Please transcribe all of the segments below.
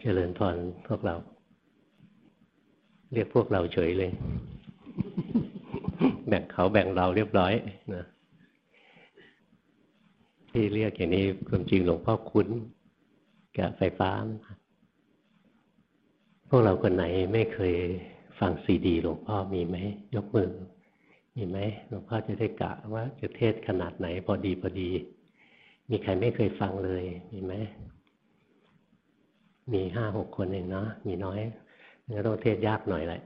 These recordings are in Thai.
เจริญพรพวกเรา เรียกพวกเราเฉยเลย แบ่งเขาแบ่งเราเรียบร้อยนะที่เรียกอย่างนี้ความจริงหลวงพ่อคุ้นกับไฟฟ้า พวกเราคนไหนไม่เคยฟังซีดีหลวงพ่อมีไหม ยกมือ มีไหมหลวงพ่อจะได้กะว่าจะเทศขนาดไหนพอดีพอดี มีใครไม่เคยฟังเลยมีไหม มีห้าหกคนเองเนาะมีน้อยงั้นต้องเทศยากหน่อยแหละ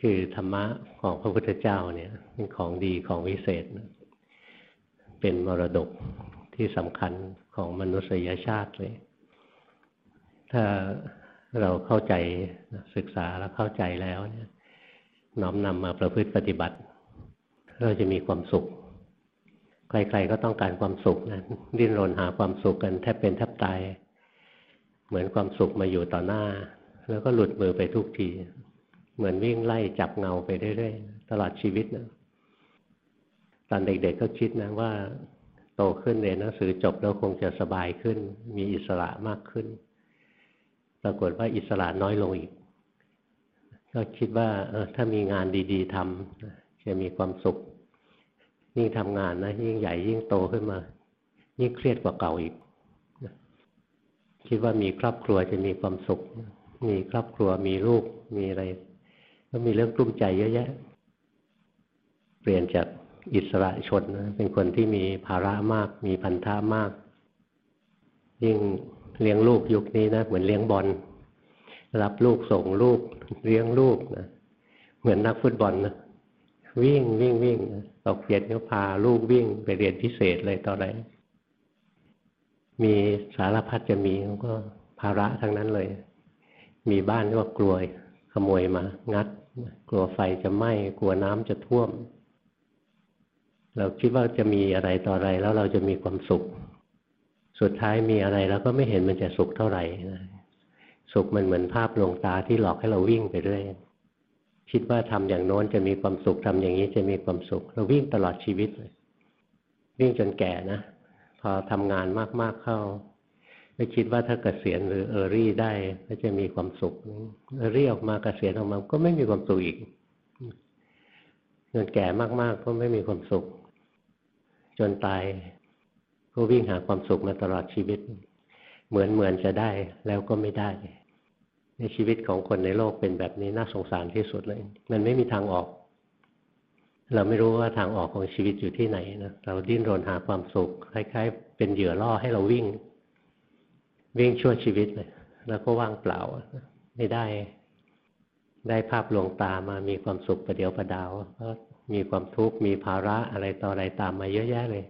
คือธรรมะของพระพุทธเจ้าเนี่ยเป็นของดีของวิเศษ เป็นมรดกที่สำคัญของมนุษยชาติเลย ถ้าเราเข้าใจศึกษาแล้วเข้าใจแล้วเนี่ยน้อมนำมาประพฤติปฏิบัติ เราจะมีความสุข ใครๆก็ต้องการความสุขนะดิ้นรนหาความสุขกันแทบเป็นแทบตาย เหมือนความสุขมาอยู่ต่อหน้า แล้วก็หลุดมือไปทุกที เหมือนวิ่งไล่จับเงาไปเรื่อยๆตลอดชีวิตนะตอนเด็ก ๆ ก็คิดนะว่า โตขึ้นเรียนหนังสือจบแล้วคงจะสบายขึ้น มีอิสระมากขึ้น ปรากฏว่าอิสระน้อยลงอีก ก็คิดว่าเออถ้ามีงานดี ๆทำจะมีความสุขยิ่งทำงานนะยิ่งใหญ่ยิ่งโตขึ้นมา ยิ่งเครียดกว่าเก่าอีก คิดว่ามีครอบครัวจะมีความสุข มีครอบครัวมีลูกมีอะไร ก็มีเรื่องกลุ้มใจเยอะแยะ เปลี่ยนจากอิสระชนนะเป็นคนที่มีภาระมาก มีพันธะมาก ยิ่งเลี้ยงลูกยุคนี้นะเหมือนเลี้ยงบอลรับลูกส่งลูกเลี้ยงลูกนะเหมือนนักฟุตบอลนะวิ่งวิ่งวิ่งตกเย็นก็พาลูกวิ่งไปเรียนพิเศษเลยตอนไหน มีสารพัดจะมีก็ภาระทั้งนั้นเลย มีบ้านก็กลัวขโมยมา งัด กลัวไฟจะไหม้กลัวน้ำจะท่วม เราคิดว่าจะมีอะไรต่ออะไรแล้วเราจะมีความสุข สุดท้ายมีอะไรแล้วก็ไม่เห็นมันจะสุขเท่าไหร่สุขมันเหมือนภาพลวงตาที่หลอกให้เราวิ่งไปเรื่อยคิดว่าทำอย่างโน้นจะมีความสุขทำอย่างนี้จะมีความสุข เราวิ่งตลอดชีวิตเลยวิ่งจนแก่นะ พอทำงานมากๆเข้าไม่คิดว่าถ้าเกษียณหรือเออรี่ได้ก็จะมีความสุขเออรี่ออกมาเกษียณออกมาก็ไม่มีความสุขอีกเงินแก่มากๆก็ไม่มีความสุข จนตายก็วิ่งหาความสุขมาตลอดชีวิต เหมือนเหมือนจะได้แล้วก็ไม่ได้ในชีวิตของคนในโลกเป็นแบบนี้น่าสงสารที่สุดเลย มันไม่มีทางออก เราไม่รู้ว่าทางออกของชีวิตอยู่ที่ไหนนะเราดิ้นรนหาความสุขคล้ายๆ เป็นเหยื่อล่อให้เราวิ่ง วิ่งชั่วชีวิตเลยแล้วก็ว่างเปล่า ไม่ได้ ได้ภาพลวงตามามีความสุขประเดียวประดาวก็มีความทุกข์มีภาระอะไรต่ออะไรตามมาเยอะแยะเลย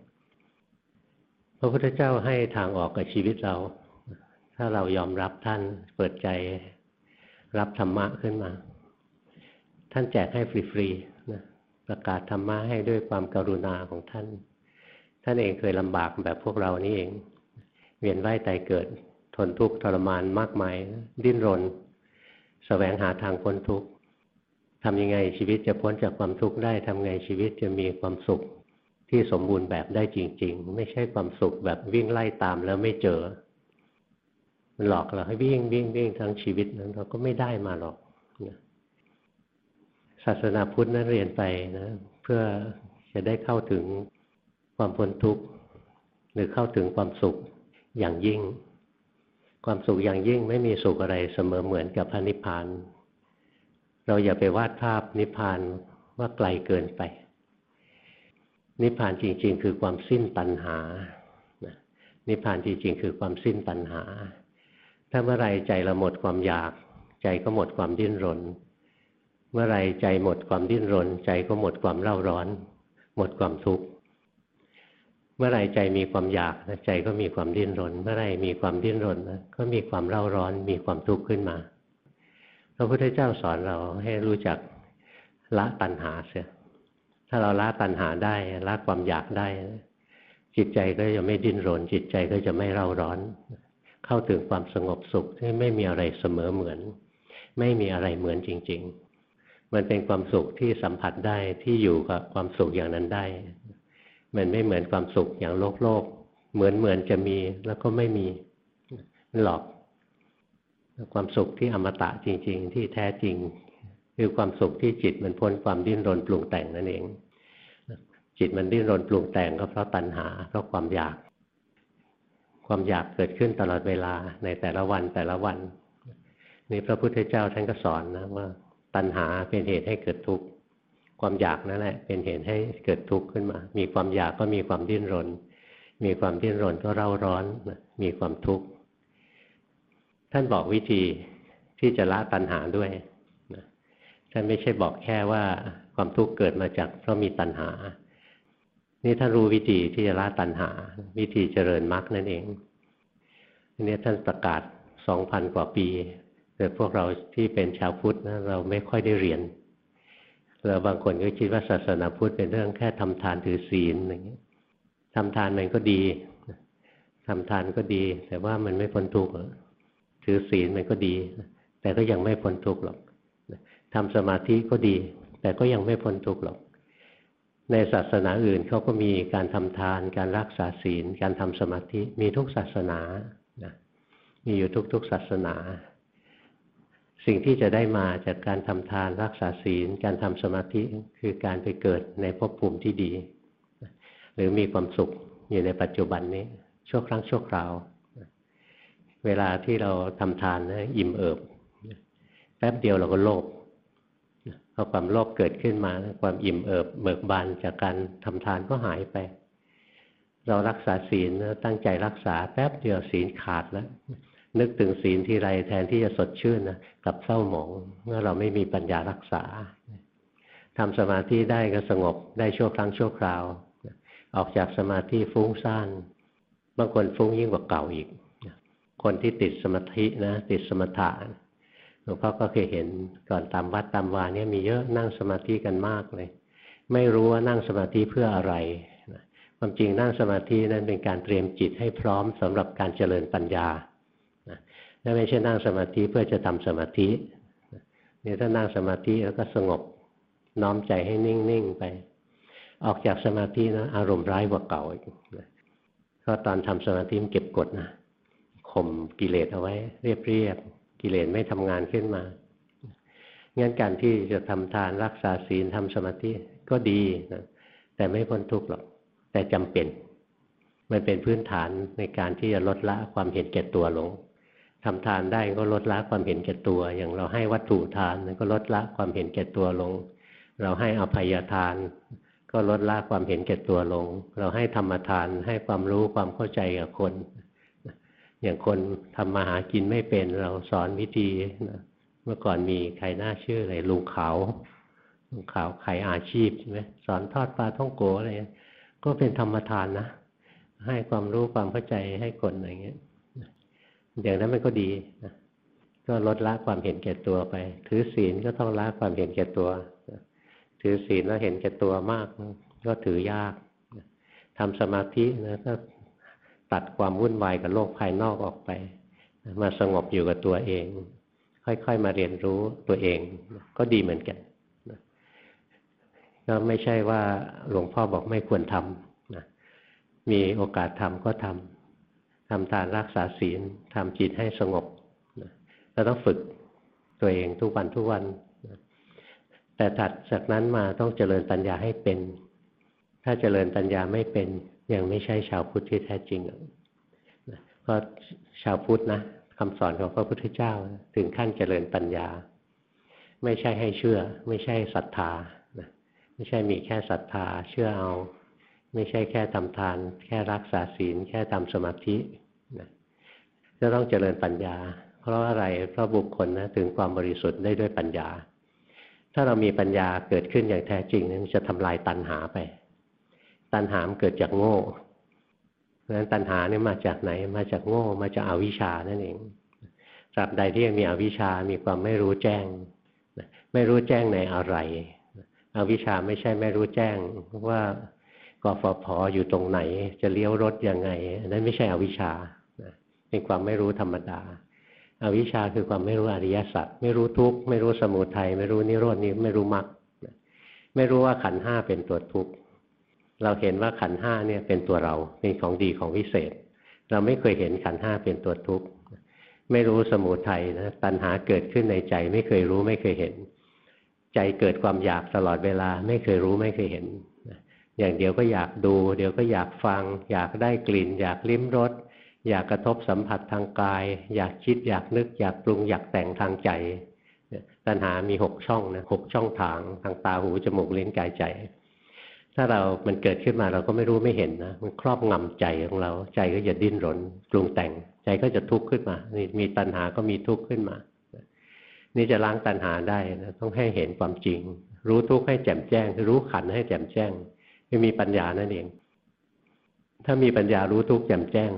พระพุทธเจ้าให้ทางออกกับชีวิตเรา ถ้าเรายอมรับท่านเปิดใจรับธรรมะขึ้นมา ท่านแจกให้ฟรีๆ ประกาศธรรมะให้ด้วยความกรุณาของท่าน ท่านเองเคยลำบากแบบพวกเรานี่เอง เวียนว่ายตายเกิด ทนทุกข์ทรมานมากมาย ดิ้นรนสแสวงหาทางพ้นทุกข์ทำยังไงชีวิตจะพ้นจากความทุกข์ได้ทำไงชีวิตจะมีความสุขที่สมบูรณ์แบบได้จริง ๆ ไม่ใช่ความสุขแบบวิ่งไล่ตามแล้วไม่เจอ มันหลอกเราให้วิ่งวิ่งวิ่งทั้งชีวิตนั้นเราก็ไม่ได้มาหรอก ศาสนาพุทธนั้นเรียนไปนะเพื่อจะได้เข้าถึงความพ้นทุกข์หรือเข้าถึงความสุขอย่างยิ่ง ความสุขอย่างยิ่งไม่มีสุขอะไรเสมอเหมือนกับพระนิพพาน เราอย่าไปวาดภาพนิพพานว่าไกลเกินไป นิพพานจริง ๆ คือความสิ้นตัณหา นิพพานจริง ๆ คือความสิ้นตัณหา ถ้าเมื่อไรใจเราหมดความอยาก ใจก็หมดความดิ้นรน เมื่อไรใจหมดความดิ้นรน ใจก็หมดความเล่าร้อน หมดความทุกข์เมื่อไรใจมีความอยากใจก็มีความดิ้นรน เมื่อไรมีความดิ้นรนก็มีความเล่าร้อน มีความทุกข์ขึ้นมาพระพุทธเจ้าสอนเราให้รู้จักละตัณหาเสียถ้าเราละตัณหาได้ละความอยากได้ จิตใจก็จะไม่ดิ้นรน จิตใจก็จะไม่เล่าร้อน เข้าถึงความสงบสุขที่ไม่มีอะไรเสมอเหมือน ไม่มีอะไรเหมือนจริง ๆ มันเป็นความสุขที่สัมผัสได้ที่อยู่กับความสุขอย่างนั้นได้ มันไม่เหมือนความสุขอย่างโลกโลก เหมือนเหมือนจะมีแล้วก็ไม่มีหลอก ความสุขที่อมตะจริง ๆ ที่แท้จริง คือความสุขที่จิตมันพ้นความดิ้นรนปรุงแต่งนั่นเอง จิตมันดิ้นรนปรุงแต่งก็เพราะตัณหา เพราะความอยาก ความอยากเกิดขึ้นตลอดเวลาในแต่ละวันแต่ละวัน นี่พระพุทธเจ้าท่านก็สอนนะว่า ตัณหาเป็นเหตุให้เกิดทุกข์ความอยากนั่นแหละ เป็นเหตุให้เกิดทุกข์ขึ้นมา มีความอยากก็มีความดิ้นรน มีความดิ้นรนก็เร่าร้อน มีความทุกข์ ท่านบอกวิธีที่จะละตัณหาด้วยท่านไม่ใช่บอกแค่ว่าความทุกข์เกิดมาจากเพราะมีตัณหา นี่ท่านรู้วิธีที่จะละตัณหา วิธีเจริญมรรคนั่นเองนี่ท่านประกาศสองพันกว่าปี แต่พวกเราที่เป็นชาวพุทธนะเราไม่ค่อยได้เรียนเราบางคนก็คิดว่าศาสนาพุทธเป็นเรื่องแค่ทำทานถือศีลอย่างนี้ทำทานมันก็ดีทำทานก็ดี แต่ว่ามันไม่พ้นทุกข์ถือศีลมันก็ดี แต่ก็ยังไม่พ้นทุกข์หรอกทำสมาธิก็ดี แต่ก็ยังไม่พ้นทุกข์หรอก ในศาสนาอื่นเขาก็มีการทำทาน การรักษาศีล การทำสมาธิมีทุกศาสนานะมีอยู่ทุกๆศาสนา สิ่งที่จะได้มาจากการทำทานรักษาศีล การทำสมาธิคือการไปเกิดในภพภูมิที่ดี หรือมีความสุขอยู่ในปัจจุบันนี้ ชั่วครั้งชั่วคราว เวลาที่เราทำทานนะอิ่มเอิบ แป๊บเดียวเราก็โลภพอความโลภเกิดขึ้นมา ความอิ่มเอิบเบิกบานจากการทำทานก็หายไป เรารักษาศีลตั้งใจรักษาแป๊บเดียวศีลขาดแล้ว นึกถึงศีลทีไรแทนที่จะสดชื่นนะกลับเศร้าหมองเมื่อเราไม่มีปัญญารักษาทำสมาธิได้ก็สงบได้ชั่วครั้งชั่วคราว ออกจากสมาธิฟุ้งซ่านบางคนฟุ้งยิ่งกว่าเก่าอีก คนที่ติดสมาธินะติดสมถะหลวงพ่อก็เคยเห็นก่อนตามวัดตามวาเนี่ยมีเยอะนั่งสมาธิกันมากเลย ไม่รู้ว่านั่งสมาธิเพื่ออะไรความจริงนั่งสมาธินั้นเป็นการเตรียมจิตให้พร้อมสำหรับการเจริญปัญญา ถ้าไม่ใช่นั่งสมาธิเพื่อจะทำสมาธิเนี่ยถ้านั่งสมาธิแล้วก็สงบน้อมใจให้นิ่งๆไป ออกจากสมาธินะอารมณ์ร้ายกว่าเก่าอีกเพราะตอนทำสมาธิมันเก็บกดนะข่มกิเลสเอาไว้ เรียบๆกิเลสไม่ทำงานขึ้นมางั้นการที่จะทำทานรักษาศีลทำสมาธิก็ดีนะแต่ไม่พ้นทุกข์หรอก แต่จำเป็น มันเป็นพื้นฐานในการที่จะลดละความเห็นแก่ตัวลง ทำทานได้ก็ลดละความเห็นแก่ตัว อย่างเราให้วัตถุทานก็ลดละความเห็นแก่ตัวลง เราให้อภัยทาน ก็ลดละความเห็นแก่ตัวลง เราให้ธรรมทานให้ความรู้ความเข้าใจกับคน อย่างคนทำมาหากินไม่เป็นเราสอนวิธีเมื่อก่อนมีใครน่าชื่ออะไรลุงขาวลุงขาวขายอาชีพใช่ไหมสอนทอดปลาท่องโกอะไรก็เป็นธรรมทานนะให้ความรู้ความเข้าใจให้คนอะไรเงี้ย อย่างนั้นมันก็ดีนะก็ลดละความเห็นแก่ตัวไป ถือศีลก็ต้องละความเห็นแก่ตัว ถือศีลแล้วเห็นแก่ตัวมาก ก็ถือยากทำสมาธินะก็ตัดความวุ่นวายกับโลกภายนอกออกไป มาสงบอยู่กับตัวเอง ค่อยๆมาเรียนรู้ตัวเอง ก็ดีเหมือนกันก็ไม่ใช่ว่าหลวงพ่อบอกไม่ควรทำนะมีโอกาสทำก็ทำ ทำทานรักษาศีลทำจิตให้สงบเราต้องฝึกตัวเองทุกวันทุกวัน แต่ถัดจากนั้นมาต้องเจริญปัญญาให้เป็น ถ้าเจริญปัญญาไม่เป็นยังไม่ใช่ชาวพุทธที่แท้จริงเพราะชาวพุทธนะคำสอนของพระพุทธเจ้าถึงขั้นเจริญปัญญา ไม่ใช่ให้เชื่อ ไม่ใช่ศรัทธาไม่ใช่มีแค่ศรัทธาเชื่อเอา ไม่ใช่แค่ทำทาน แค่รักษาศีล แค่ทำสมาธิ จะต้องเจริญปัญญา เพราะอะไรเพราะบุคคลนะถึงความบริสุทธิ์ได้ด้วยปัญญา ถ้าเรามีปัญญาเกิดขึ้นอย่างแท้จริงนั้นจะทำลายตัณหาไป ตัณหามเกิดจากโง่เพราะฉะนั้นตัณหาเนี่ยมาจากไหนมาจากโง่มาจากอาวิชชานั่นเองตราบใดที่ยังมีอวิชชามีความไม่รู้แจ้ง ไม่รู้แจ้งในอะไรอวิชชาไม่ใช่ไม่รู้แจ้งว่ากฟผอยู่ตรงไหน จะเลี้ยวรถยังไงนั้นไม่ใช่อวิชชา เป็นความไม่รู้ธรรมดาอาวิชชาคือความไม่รู้อริยสัจไม่รู้ทุกข์ไม่รู้สมุทัยไม่รู้นิโรดนี้ไม่รู้มรรคไม่รู้ว่าขันห้าเป็นตัวทุกข์เราเห็นว่าขันห้าเนี่ยเป็นตัวเราเป็นของดีของวิเศษ เราไม่เคยเห็นขันห้าเป็นตัวทุกข์ไม่รู้สมุทัยนะตัณหาเกิดขึ้นในใจ ไม่เคยรู้ไม่เคยเห็น ใจเกิดความอยากตลอดเวลา ไม่เคยรู้ไม่เคยเห็นอย่างเดียวก็อยากดู เดี๋ยวก็อยากฟัง อยากได้กลิ่น อยากลิ้มรส อยากกระทบสัมผัสทางกาย อยากคิดอยากนึก อยากปรุงอยากแต่งทางใจตัณหามีหกช่องนะหกช่องทางทางตาหูจมูกลิ้นกายใจ ถ้าเรามันเกิดขึ้นมาเราก็ไม่รู้ไม่เห็นนะมันครอบงำใจของเรา ใจก็จะดิ้นรนปรุงแต่ง ใจก็จะทุกข์ขึ้นมานี่มีตัณหาก็มีทุกข์ขึ้นมานี่จะล้างตัณหาได้นะต้องให้เห็นความจริง รู้ทุกข์ให้แจ่มแจ้ง รู้ขันให้แจ่มแจ้งคือมีปัญญานั่นเอง ถ้ามีปัญญารู้ทุกข์แจ่มแจ้ง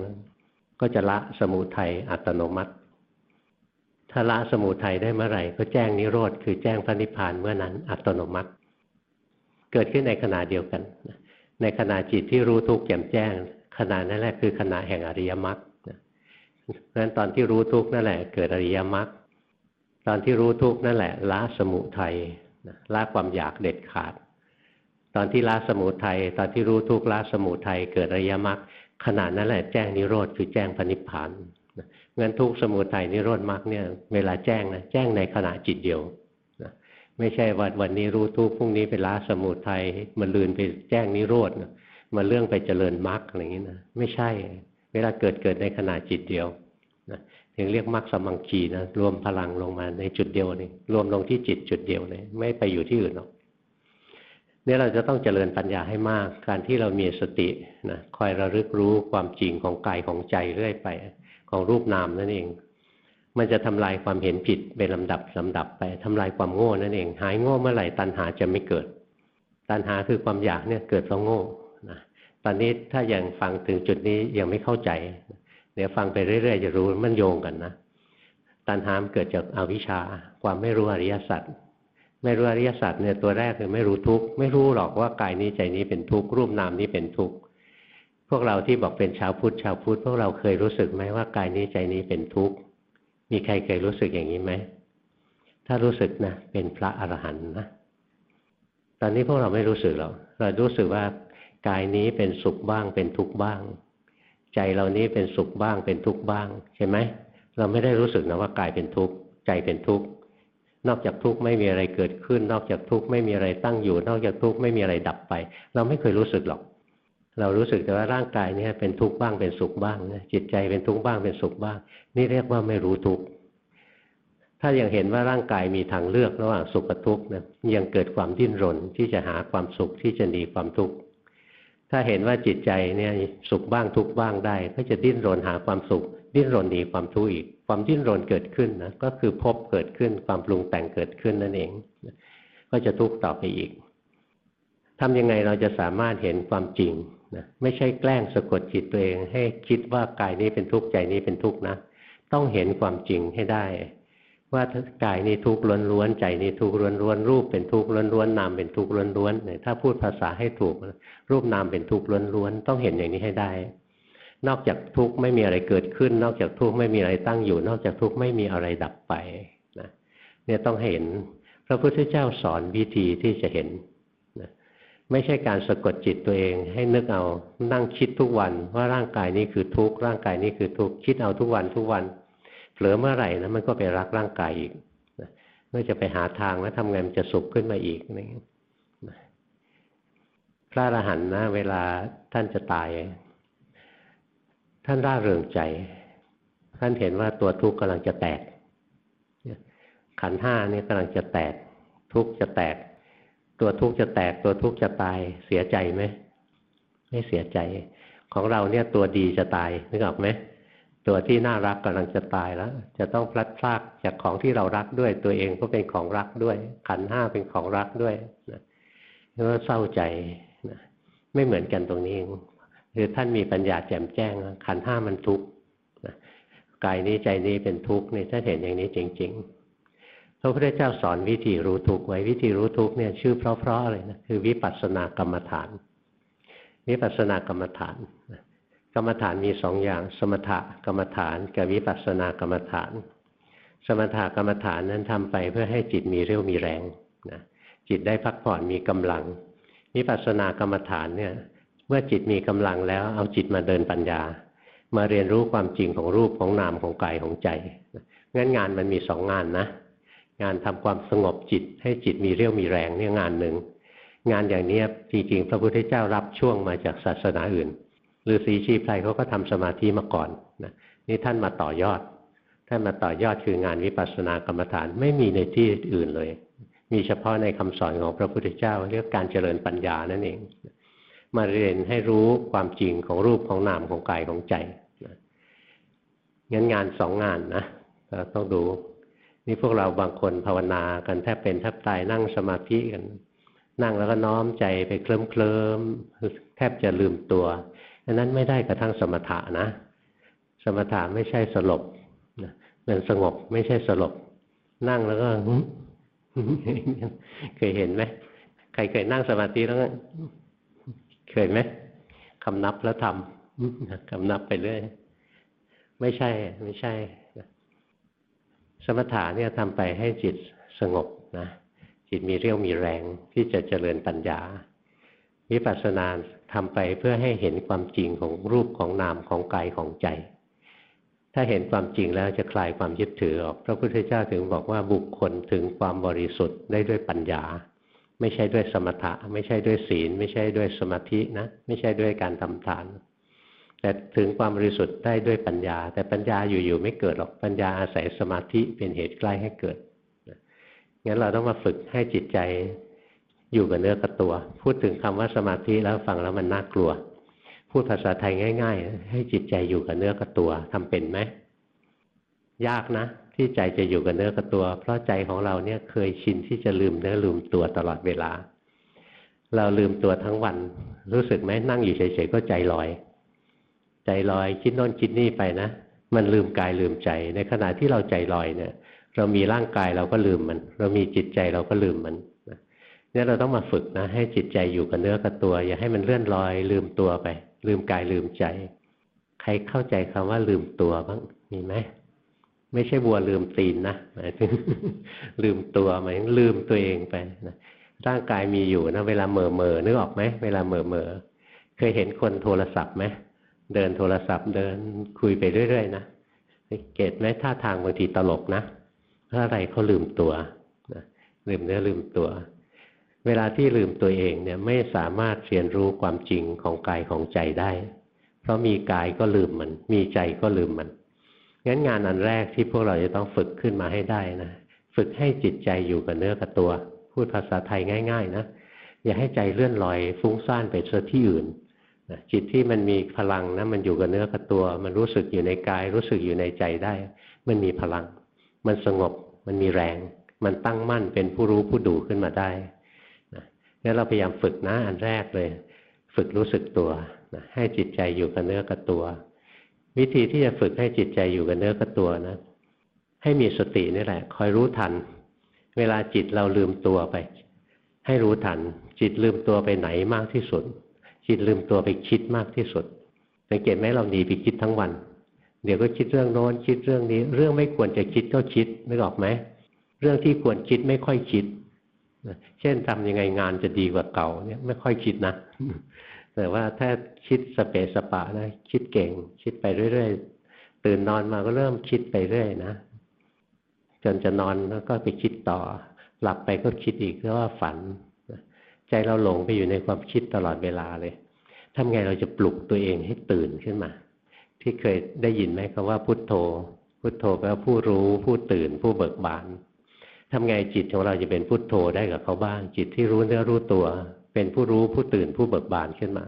ก็จะละสมุทัยอัตโนมัติ ถ้าละสมุทัยได้เมื่อไหร่ ก็แจ้งนิโรธคือแจ้งพระนิพพานเมื่อนั้นอัตโนมัติ เกิดขึ้นในขณะเดียวกัน ในขณะจิตที่รู้ทุกข์แจ่มแจ้ง ขณะนั่นแหละคือขณะแห่งอริยมรรคเพราะฉะนั้นตอนที่รู้ทุกข์นั่นแหละเกิดอริยมรรคตอนที่รู้ทุกข์นั่นแหละละสมุทัยละความอยากเด็ดขาด ตอนที่ละสมุทัยตอนที่รู้ทุกข์ละสมุทัยเกิดอริยมรรค ขณะนั้นแหละแจ้งนิโรธคือแจ้งพนิพานงั้นทุกสมุทัยนิโรธมรรคเนี่ยเวลาแจ้งนะแจ้งในขณะจิตเดียวนะไม่ใช่วันวันนี้รู้ทุกพรุ่งนี้ไปละสมุทัยมันลืนไปแจ้งนิโรธนะมันเรื่องไปเจริญมรรคอะไรอย่างนี้นะไม่ใช่ เวลาเกิดเกิดในขณะจิตเดียวนะถึงเรียกมรรคสมังคีนะรวมพลังลงมาในจุดเดียวนี่รวมลงที่จิตจุดเดียวเลยไม่ไปอยู่ที่อื่นหรอก นี่ยเราจะต้องเจริญปัญญาให้มาก การที่เรามีสตินะคอยระลึกรู้ความจริงของกายของใจเรื่อยไป ของรูปนามนั่นเอง มันจะทำลายความเห็นผิดเป็นลำดับลำดับไปทำลายความโง่นั่นเอง หายโง่เมื่อไหร่ตัณหาจะไม่เกิด ตัณหาคือความอยากเนี่ยเกิดเพราะโง่นะตอนนี้ถ้ายังฟังถึงจุดนี้ยังไม่เข้าใจ เดี๋ยวฟังไปเรื่อยๆจะรู้มันโยงกันนะตัณหามเกิดจากอาวิชชาความไม่รู้อริยสัจ ไม่รู้อริยสัจเนี่ยตัวแรกคือไม่รู้ทุกข์ไม่รู้หรอกว่ากายนี้ใจนี้เป็นทุกข์รูปนามนี้เป็นทุกข์พวกเราที่บอกเป็นชาวพุทธชาวพุทธพวกเราเคยรู้สึกไหมว่ากายนี้ใจนี้เป็นทุกข์มีใครเคยรู้สึกอย่างนี้ไหมถ้ารู้สึกนะเป็นพระอรหันต์นะตอนนี้พวกเราไม่รู้สึกหรอกเรารู้สึกว่ากายนี้เป็นสุขบ้างเป็นทุกข์บ้าง ใจเรานี้เป็นสุขบ้างเป็นทุกข์บ้างใช่ไหมเราไม่ได้รู้สึกนะว่ากายเป็นทุกข์ใจเป็นทุกข์ นอกจากทุกข์ไม่มีอะไรเกิดขึ้น นอกจากทุกข์ไม่มีอะไรตั้งอยู่ นอกจากทุกข์ไม่มีอะไรดับไป เราไม่เคยรู้สึกหรอก เรารู้สึกแต่ว่าร่างกายนี้เป็นทุกข์บ้างเป็นสุขบ้างจิตใจเป็นทุกข์บ้างเป็นสุขบ้าง นี่เรียกว่าไม่รู้ทุกข์ถ้ายังเห็นว่าร่างกายมีทางเลือกระหว่างสุขกับทุกข์นะยังเกิดความดิ้นรนที่จะหาความสุขที่จะหนีความทุกข์ถ้าเห็นว่าจิตใจเนี่ยสุขบ้างทุกข์บ้างได้ ก็จะดิ้นรนหาความสุข ดิ้นรนหนีความทุกข์อีก ความดิ้นรนเกิดขึ้นนะก็คือพบเกิดขึ้นความปรุงแต่งเกิดขึ้นนั่นเอง ก็จะทุกข์ต่อไปอีกทำยังไงเราจะสามารถเห็นความจริงนะไม่ใช่แกล้งสะกดจิตตัวเอง ให้คิดว่ากายนี้เป็นทุกข์ใจนี้เป็นทุกข์นะ ต้องเห็นความจริงให้ได้ ว่ากายนี้ทุกข์ล้วนๆใจนี้ทุกข์ล้วนๆรูปเป็นทุกข์ล้วนๆนามเป็นทุกข์ล้วนๆเนี่ยถ้าพูดภาษาให้ถูกรูปนามเป็นทุกข์ล้วนๆต้องเห็นอย่างนี้ให้ได้ นอกจากทุกข์ไม่มีอะไรเกิดขึ้น นอกจากทุกข์ไม่มีอะไรตั้งอยู่ นอกจากทุกข์ไม่มีอะไรดับไปนะเนี่ยต้องเห็นพระพุทธเจ้าสอนวิธีที่จะเห็นนะไม่ใช่การสะกดจิตตัวเองให้นึกเอานั่งคิดทุกวันว่าร่างกายนี้คือทุกข์ร่างกายนี้คือทุกข์คิดเอาทุกวันทุกวันเผลอเมื่อไหร่นะมันก็ไปรักร่างกายอีกเมื่อจะไปหาทางแล้วทำไงมันจะสุขขึ้นมาอีกอะไรเงี้ยพระอรหันต์นะ เวลาท่านจะตาย ท่านร่าเริงใจ ท่านเห็นว่าตัวทุกข์กำลังจะแตก ขันห้านี่กำลังจะแตก ทุกข์จะแตก ตัวทุกข์จะแตก ตัวทุกข์จะตายเสียใจไหมไม่เสียใจ ของเราเนี่ยตัวดีจะตายนึกออกไหมตัวที่น่ารักกำลังจะตายแล้ว จะต้องพลัดพรากจากของที่เรารักด้วย ตัวเองก็เป็นของรักด้วย ขันห้าเป็นของรักด้วยนะก็เศร้าใจนะไม่เหมือนกันตรงนี้ คือท่านมีปัญญาแจ่มแจ้งขันห้ามันทุกข์กายนี้ใจนี้เป็นทุกข์นี่ถ้าเห็นอย่างนี้จริง ๆ พระพุทธเจ้าสอนวิธีรู้ทุกไว้วิธีรู้ทุกเนี่ยชื่อเพราะๆเลยนะคือวิปัสสนากรรมฐานวิปัสสนากรรมฐานกรรมฐานมีสองอย่าง สมถกรรมฐานกับวิปัสสนากรรมฐาน สมถกรรมฐานนั้นทำไปเพื่อให้จิตมีเรี่ยวมีแรงนะจิตได้พักผ่อนมีกำลังวิปัสสนากรรมฐานเนี่ย เมื่อจิตมีกำลังแล้ว เอาจิตมาเดินปัญญา มาเรียนรู้ความจริงของรูปของนามของกายของใจงั้นงานมันมีสองงานนะ งานทำความสงบจิต ให้จิตมีเรี่ยวมีแรงเนี่ยงานหนึ่งงานอย่างนี้จริงๆพระพุทธเจ้ารับช่วงมาจากศาสนาอื่นฤาษีชีพไพรเขาก็ทำสมาธิมาก่อนนะนี่ท่านมาต่อยอด ท่านมาต่อยอดคืองานวิปัสสนากรรมฐานไม่มีในที่อื่นเลย มีเฉพาะในคำสอนของพระพุทธเจ้าเรียกการเจริญปัญญานั่นเอง มาเรียนให้รู้ความจริงของรูปของนามของกายของใจงั้นงานสองงานนะเราต้องดู นี่พวกเราบางคนภาวนากันแทบเป็นแทบตายนั่งสมาธิกัน นั่งแล้วก็น้อมใจไปเคลิ้มเคลิมแทบจะลืมตัวอันนั้นไม่ได้กระทั่งสมถะนะ สมถะไม่ใช่สลบมันสงบไม่ใช่สลบ นั่งแล้วก็เคยเห็นไหมใครเคยนั่งสมาธิแล้ว เคยไหมคำนับแล้วทำคำนับไปเรื่อยไม่ใช่ ไม่ใช่ สมถะเนี่ยทำไปให้จิตสงบนะจิตมีเรี่ยวมีแรงที่จะเจริญปัญญาวิปัสสนาทำไปเพื่อให้เห็นความจริงของรูปของนามของกายของใจ ถ้าเห็นความจริงแล้วจะคลายความยึดถือออก พระพุทธเจ้าถึงบอกว่าบุคคลถึงความบริสุทธิ์ได้ด้วยปัญญา ไม่ใช่ด้วยสมถะ ไม่ใช่ด้วยศีล ไม่ใช่ด้วยสมาธินะ ไม่ใช่ด้วยการทำทาน แต่ถึงความบริสุทธิ์ได้ด้วยปัญญา แต่ปัญญาอยู่ๆไม่เกิดหรอกปัญญาอาศัยสมาธิเป็นเหตุใกล้ให้เกิดงั้นเราต้องมาฝึกให้จิตใจอยู่กับเนื้อกับตัว พูดถึงคำว่าสมาธิแล้วฟังแล้วมันน่ากลัว พูดภาษาไทยง่าย ๆ ให้จิตใจอยู่กับเนื้อกับตัวทำเป็นไหม ยากนะ ที่ใจจะอยู่กับเนื้อกับตัว เพราะใจของเราเนี่ยเคยชินที่จะลืมเนื้อลืมตัวตลอดเวลา เราลืมตัวทั้งวัน รู้สึกไหมนั่งอยู่เฉยๆก็ใจลอย ใจลอยคิดโน่นคิดนี่ไปนะมันลืมกายลืมใจ ในขณะที่เราใจลอยเนี่ย เรามีร่างกายเราก็ลืมมัน เรามีจิตใจเราก็ลืมมันเนี่ยเราต้องมาฝึกนะ ให้จิตใจอยู่กับเนื้อกับตัว อย่าให้มันเลื่อนลอย ลืมตัวไป ลืมกายลืมใจ ใครเข้าใจคำว่าลืมตัวบ้างมีไหม ไม่ใช่บัวลืมตีนนะหมายถึงลืมตัวหมายถึงลืมตัวเองไปนะร่างกายมีอยู่นะเวลาเม่อเม่อนึกออกไหมเวลาเม่อเม่อเคยเห็นคนโทรศัพท์ไหมเดินโทรศัพท์เดินคุยไปเรื่อยๆนะเกตไหมท่าทางบางทีตลกนะเพราะอะไรเขาลืมตัวนะลืมเนื้อลืมตัว เวลาที่ลืมตัวเองเนี่ยไม่สามารถเรียนรู้ความจริงของกายของใจได้ เพราะมีกายก็ลืมมัน มีใจก็ลืมมัน งั้นงานอันแรกที่พวกเราจะต้องฝึกขึ้นมาให้ได้นะ ฝึกให้จิตใจอยู่กับเนื้อกับตัว พูดภาษาไทยง่าย ๆ นะ อย่าให้ใจเลื่อนลอยฟุ้งซ่านไปเสียที่อื่นนะจิตที่มันมีพลังนะมันอยู่กับเนื้อกับตัว มันรู้สึกอยู่ในกาย รู้สึกอยู่ในใจได้ มันมีพลัง มันสงบ มันมีแรง มันตั้งมั่นเป็นผู้รู้ผู้ดูขึ้นมาได้งั้นเราพยายามฝึกนะอันแรกเลย ฝึกรู้สึกตัวนะให้จิตใจอยู่กับเนื้อกับตัว วิธีที่จะฝึกให้จิตใจอยู่กับเนื้อกับตัวนะ ให้มีสตินี่แหละ คอยรู้ทัน เวลาจิตเราลืมตัวไป ให้รู้ทัน จิตลืมตัวไปไหนมากที่สุด จิตลืมตัวไปคิดมากที่สุดสังเกตไหมเราหนีไปคิดทั้งวัน เดี๋ยวก็คิดเรื่องโน้นคิดเรื่องนี้ เรื่องไม่ควรจะคิดก็คิดนึกออกไหมเรื่องที่ควรคิดไม่ค่อยคิดเช่นทำยังไงงานจะดีกว่าเก่าเนี่ยไม่ค่อยคิดนะ แต่ว่าถ้าคิดสเปสปะนะคิดเก่ง คิดไปเรื่อยๆ ตื่นนอนมาก็เริ่มคิดไปเรื่อยนะ จนจะนอนแล้วก็ไปคิดต่อ หลับไปก็คิดอีกเพราะว่าฝัน ใจเราหลงไปอยู่ในความคิดตลอดเวลาเลยทำไงเราจะปลุกตัวเองให้ตื่นขึ้นมา ที่เคยได้ยินไหมคำว่าพุทโธ พุทโธแปลว่าผู้รู้ ผู้ตื่น ผู้เบิกบานทำไงจิตของเราจะเป็นพุทโธได้กับเขาบ้าง จิตที่รู้เนื้อรู้ตัว เป็นผู้รู้ผู้ตื่นผู้เบิกบานขึ้นมา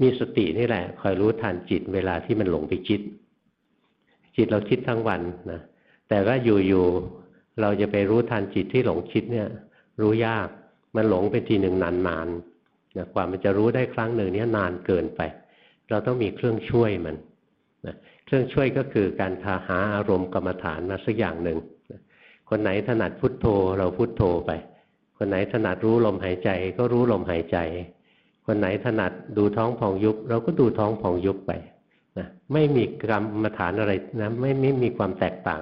มีสตินี่แหละ คอยรู้ทันจิตเวลาที่มันหลงไปคิด จิตเราคิดทั้งวันนะแต่ว่าอยู่ๆเราจะไปรู้ทันจิตที่หลงคิดเนี่ย รู้ยากมันหลงไปทีหนึ่งนานๆนะกว่ามันจะรู้ได้ครั้งหนึ่งเนี่ยนานเกินไป เราต้องมีเครื่องช่วยมันนะเครื่องช่วยก็คือการทาหาอารมณ์กรรมฐานมาสักอย่างหนึ่งคนไหนถนัดพุทโธเราพุทโธไป คนไหนถนัดรู้ลมหายใจก็รู้ลมหายใจ คนไหนถนัดดูท้องพองยุบ เราก็ดูท้องพองยุบไปนะไม่มีกรรมฐานอะไรนะไม่ไม่มีความแตกต่าง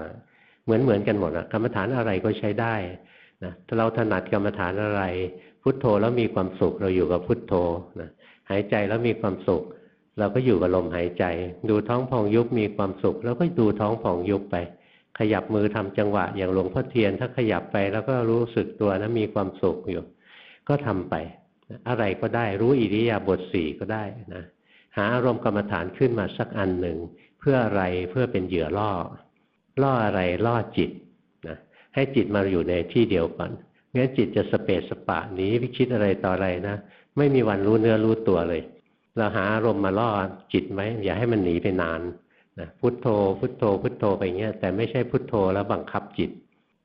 เหมือนเหมือนกันหมดนะกรรมฐานอะไรก็ใช้ได้นะถ้าเราถนัดกรรมฐานอะไร พุทโธแล้วมีความสุขเราอยู่กับพุทโธนะหายใจแล้วมีความสุข เราก็อยู่กับลมหายใจ ดูท้องพองยุบมีความสุข แล้วก็ดูท้องพองยุบไป ขยับมือทำจังหวะ อย่างหลวงพ่อเทียน ถ้าขยับไปแล้วก็รู้สึกตัวนะมีความสุขอยู่ ก็ทำไป อะไรก็ได้รู้อิริยาบถสี่ก็ได้นะหาอารมณ์กรรมฐานขึ้นมาสักอันหนึ่ง เพื่ออะไรเพื่อเป็นเหยื่อล่อ ล่ออะไรล่อจิตนะให้จิตมาอยู่ในที่เดียวก่อนงั้นจิตจะสเปสสปะหนีวิคิดอะไรต่ออะไรนะไม่มีวันรู้เนื้อรู้ตัวเลย เราหาอารมณ์มาล่อจิตไหมอย่าให้มันหนีไปนาน นะพุทโธ พุทโธ พุทโธไปเงี้ยแต่ไม่ใช่พุทโธแล้วบังคับจิต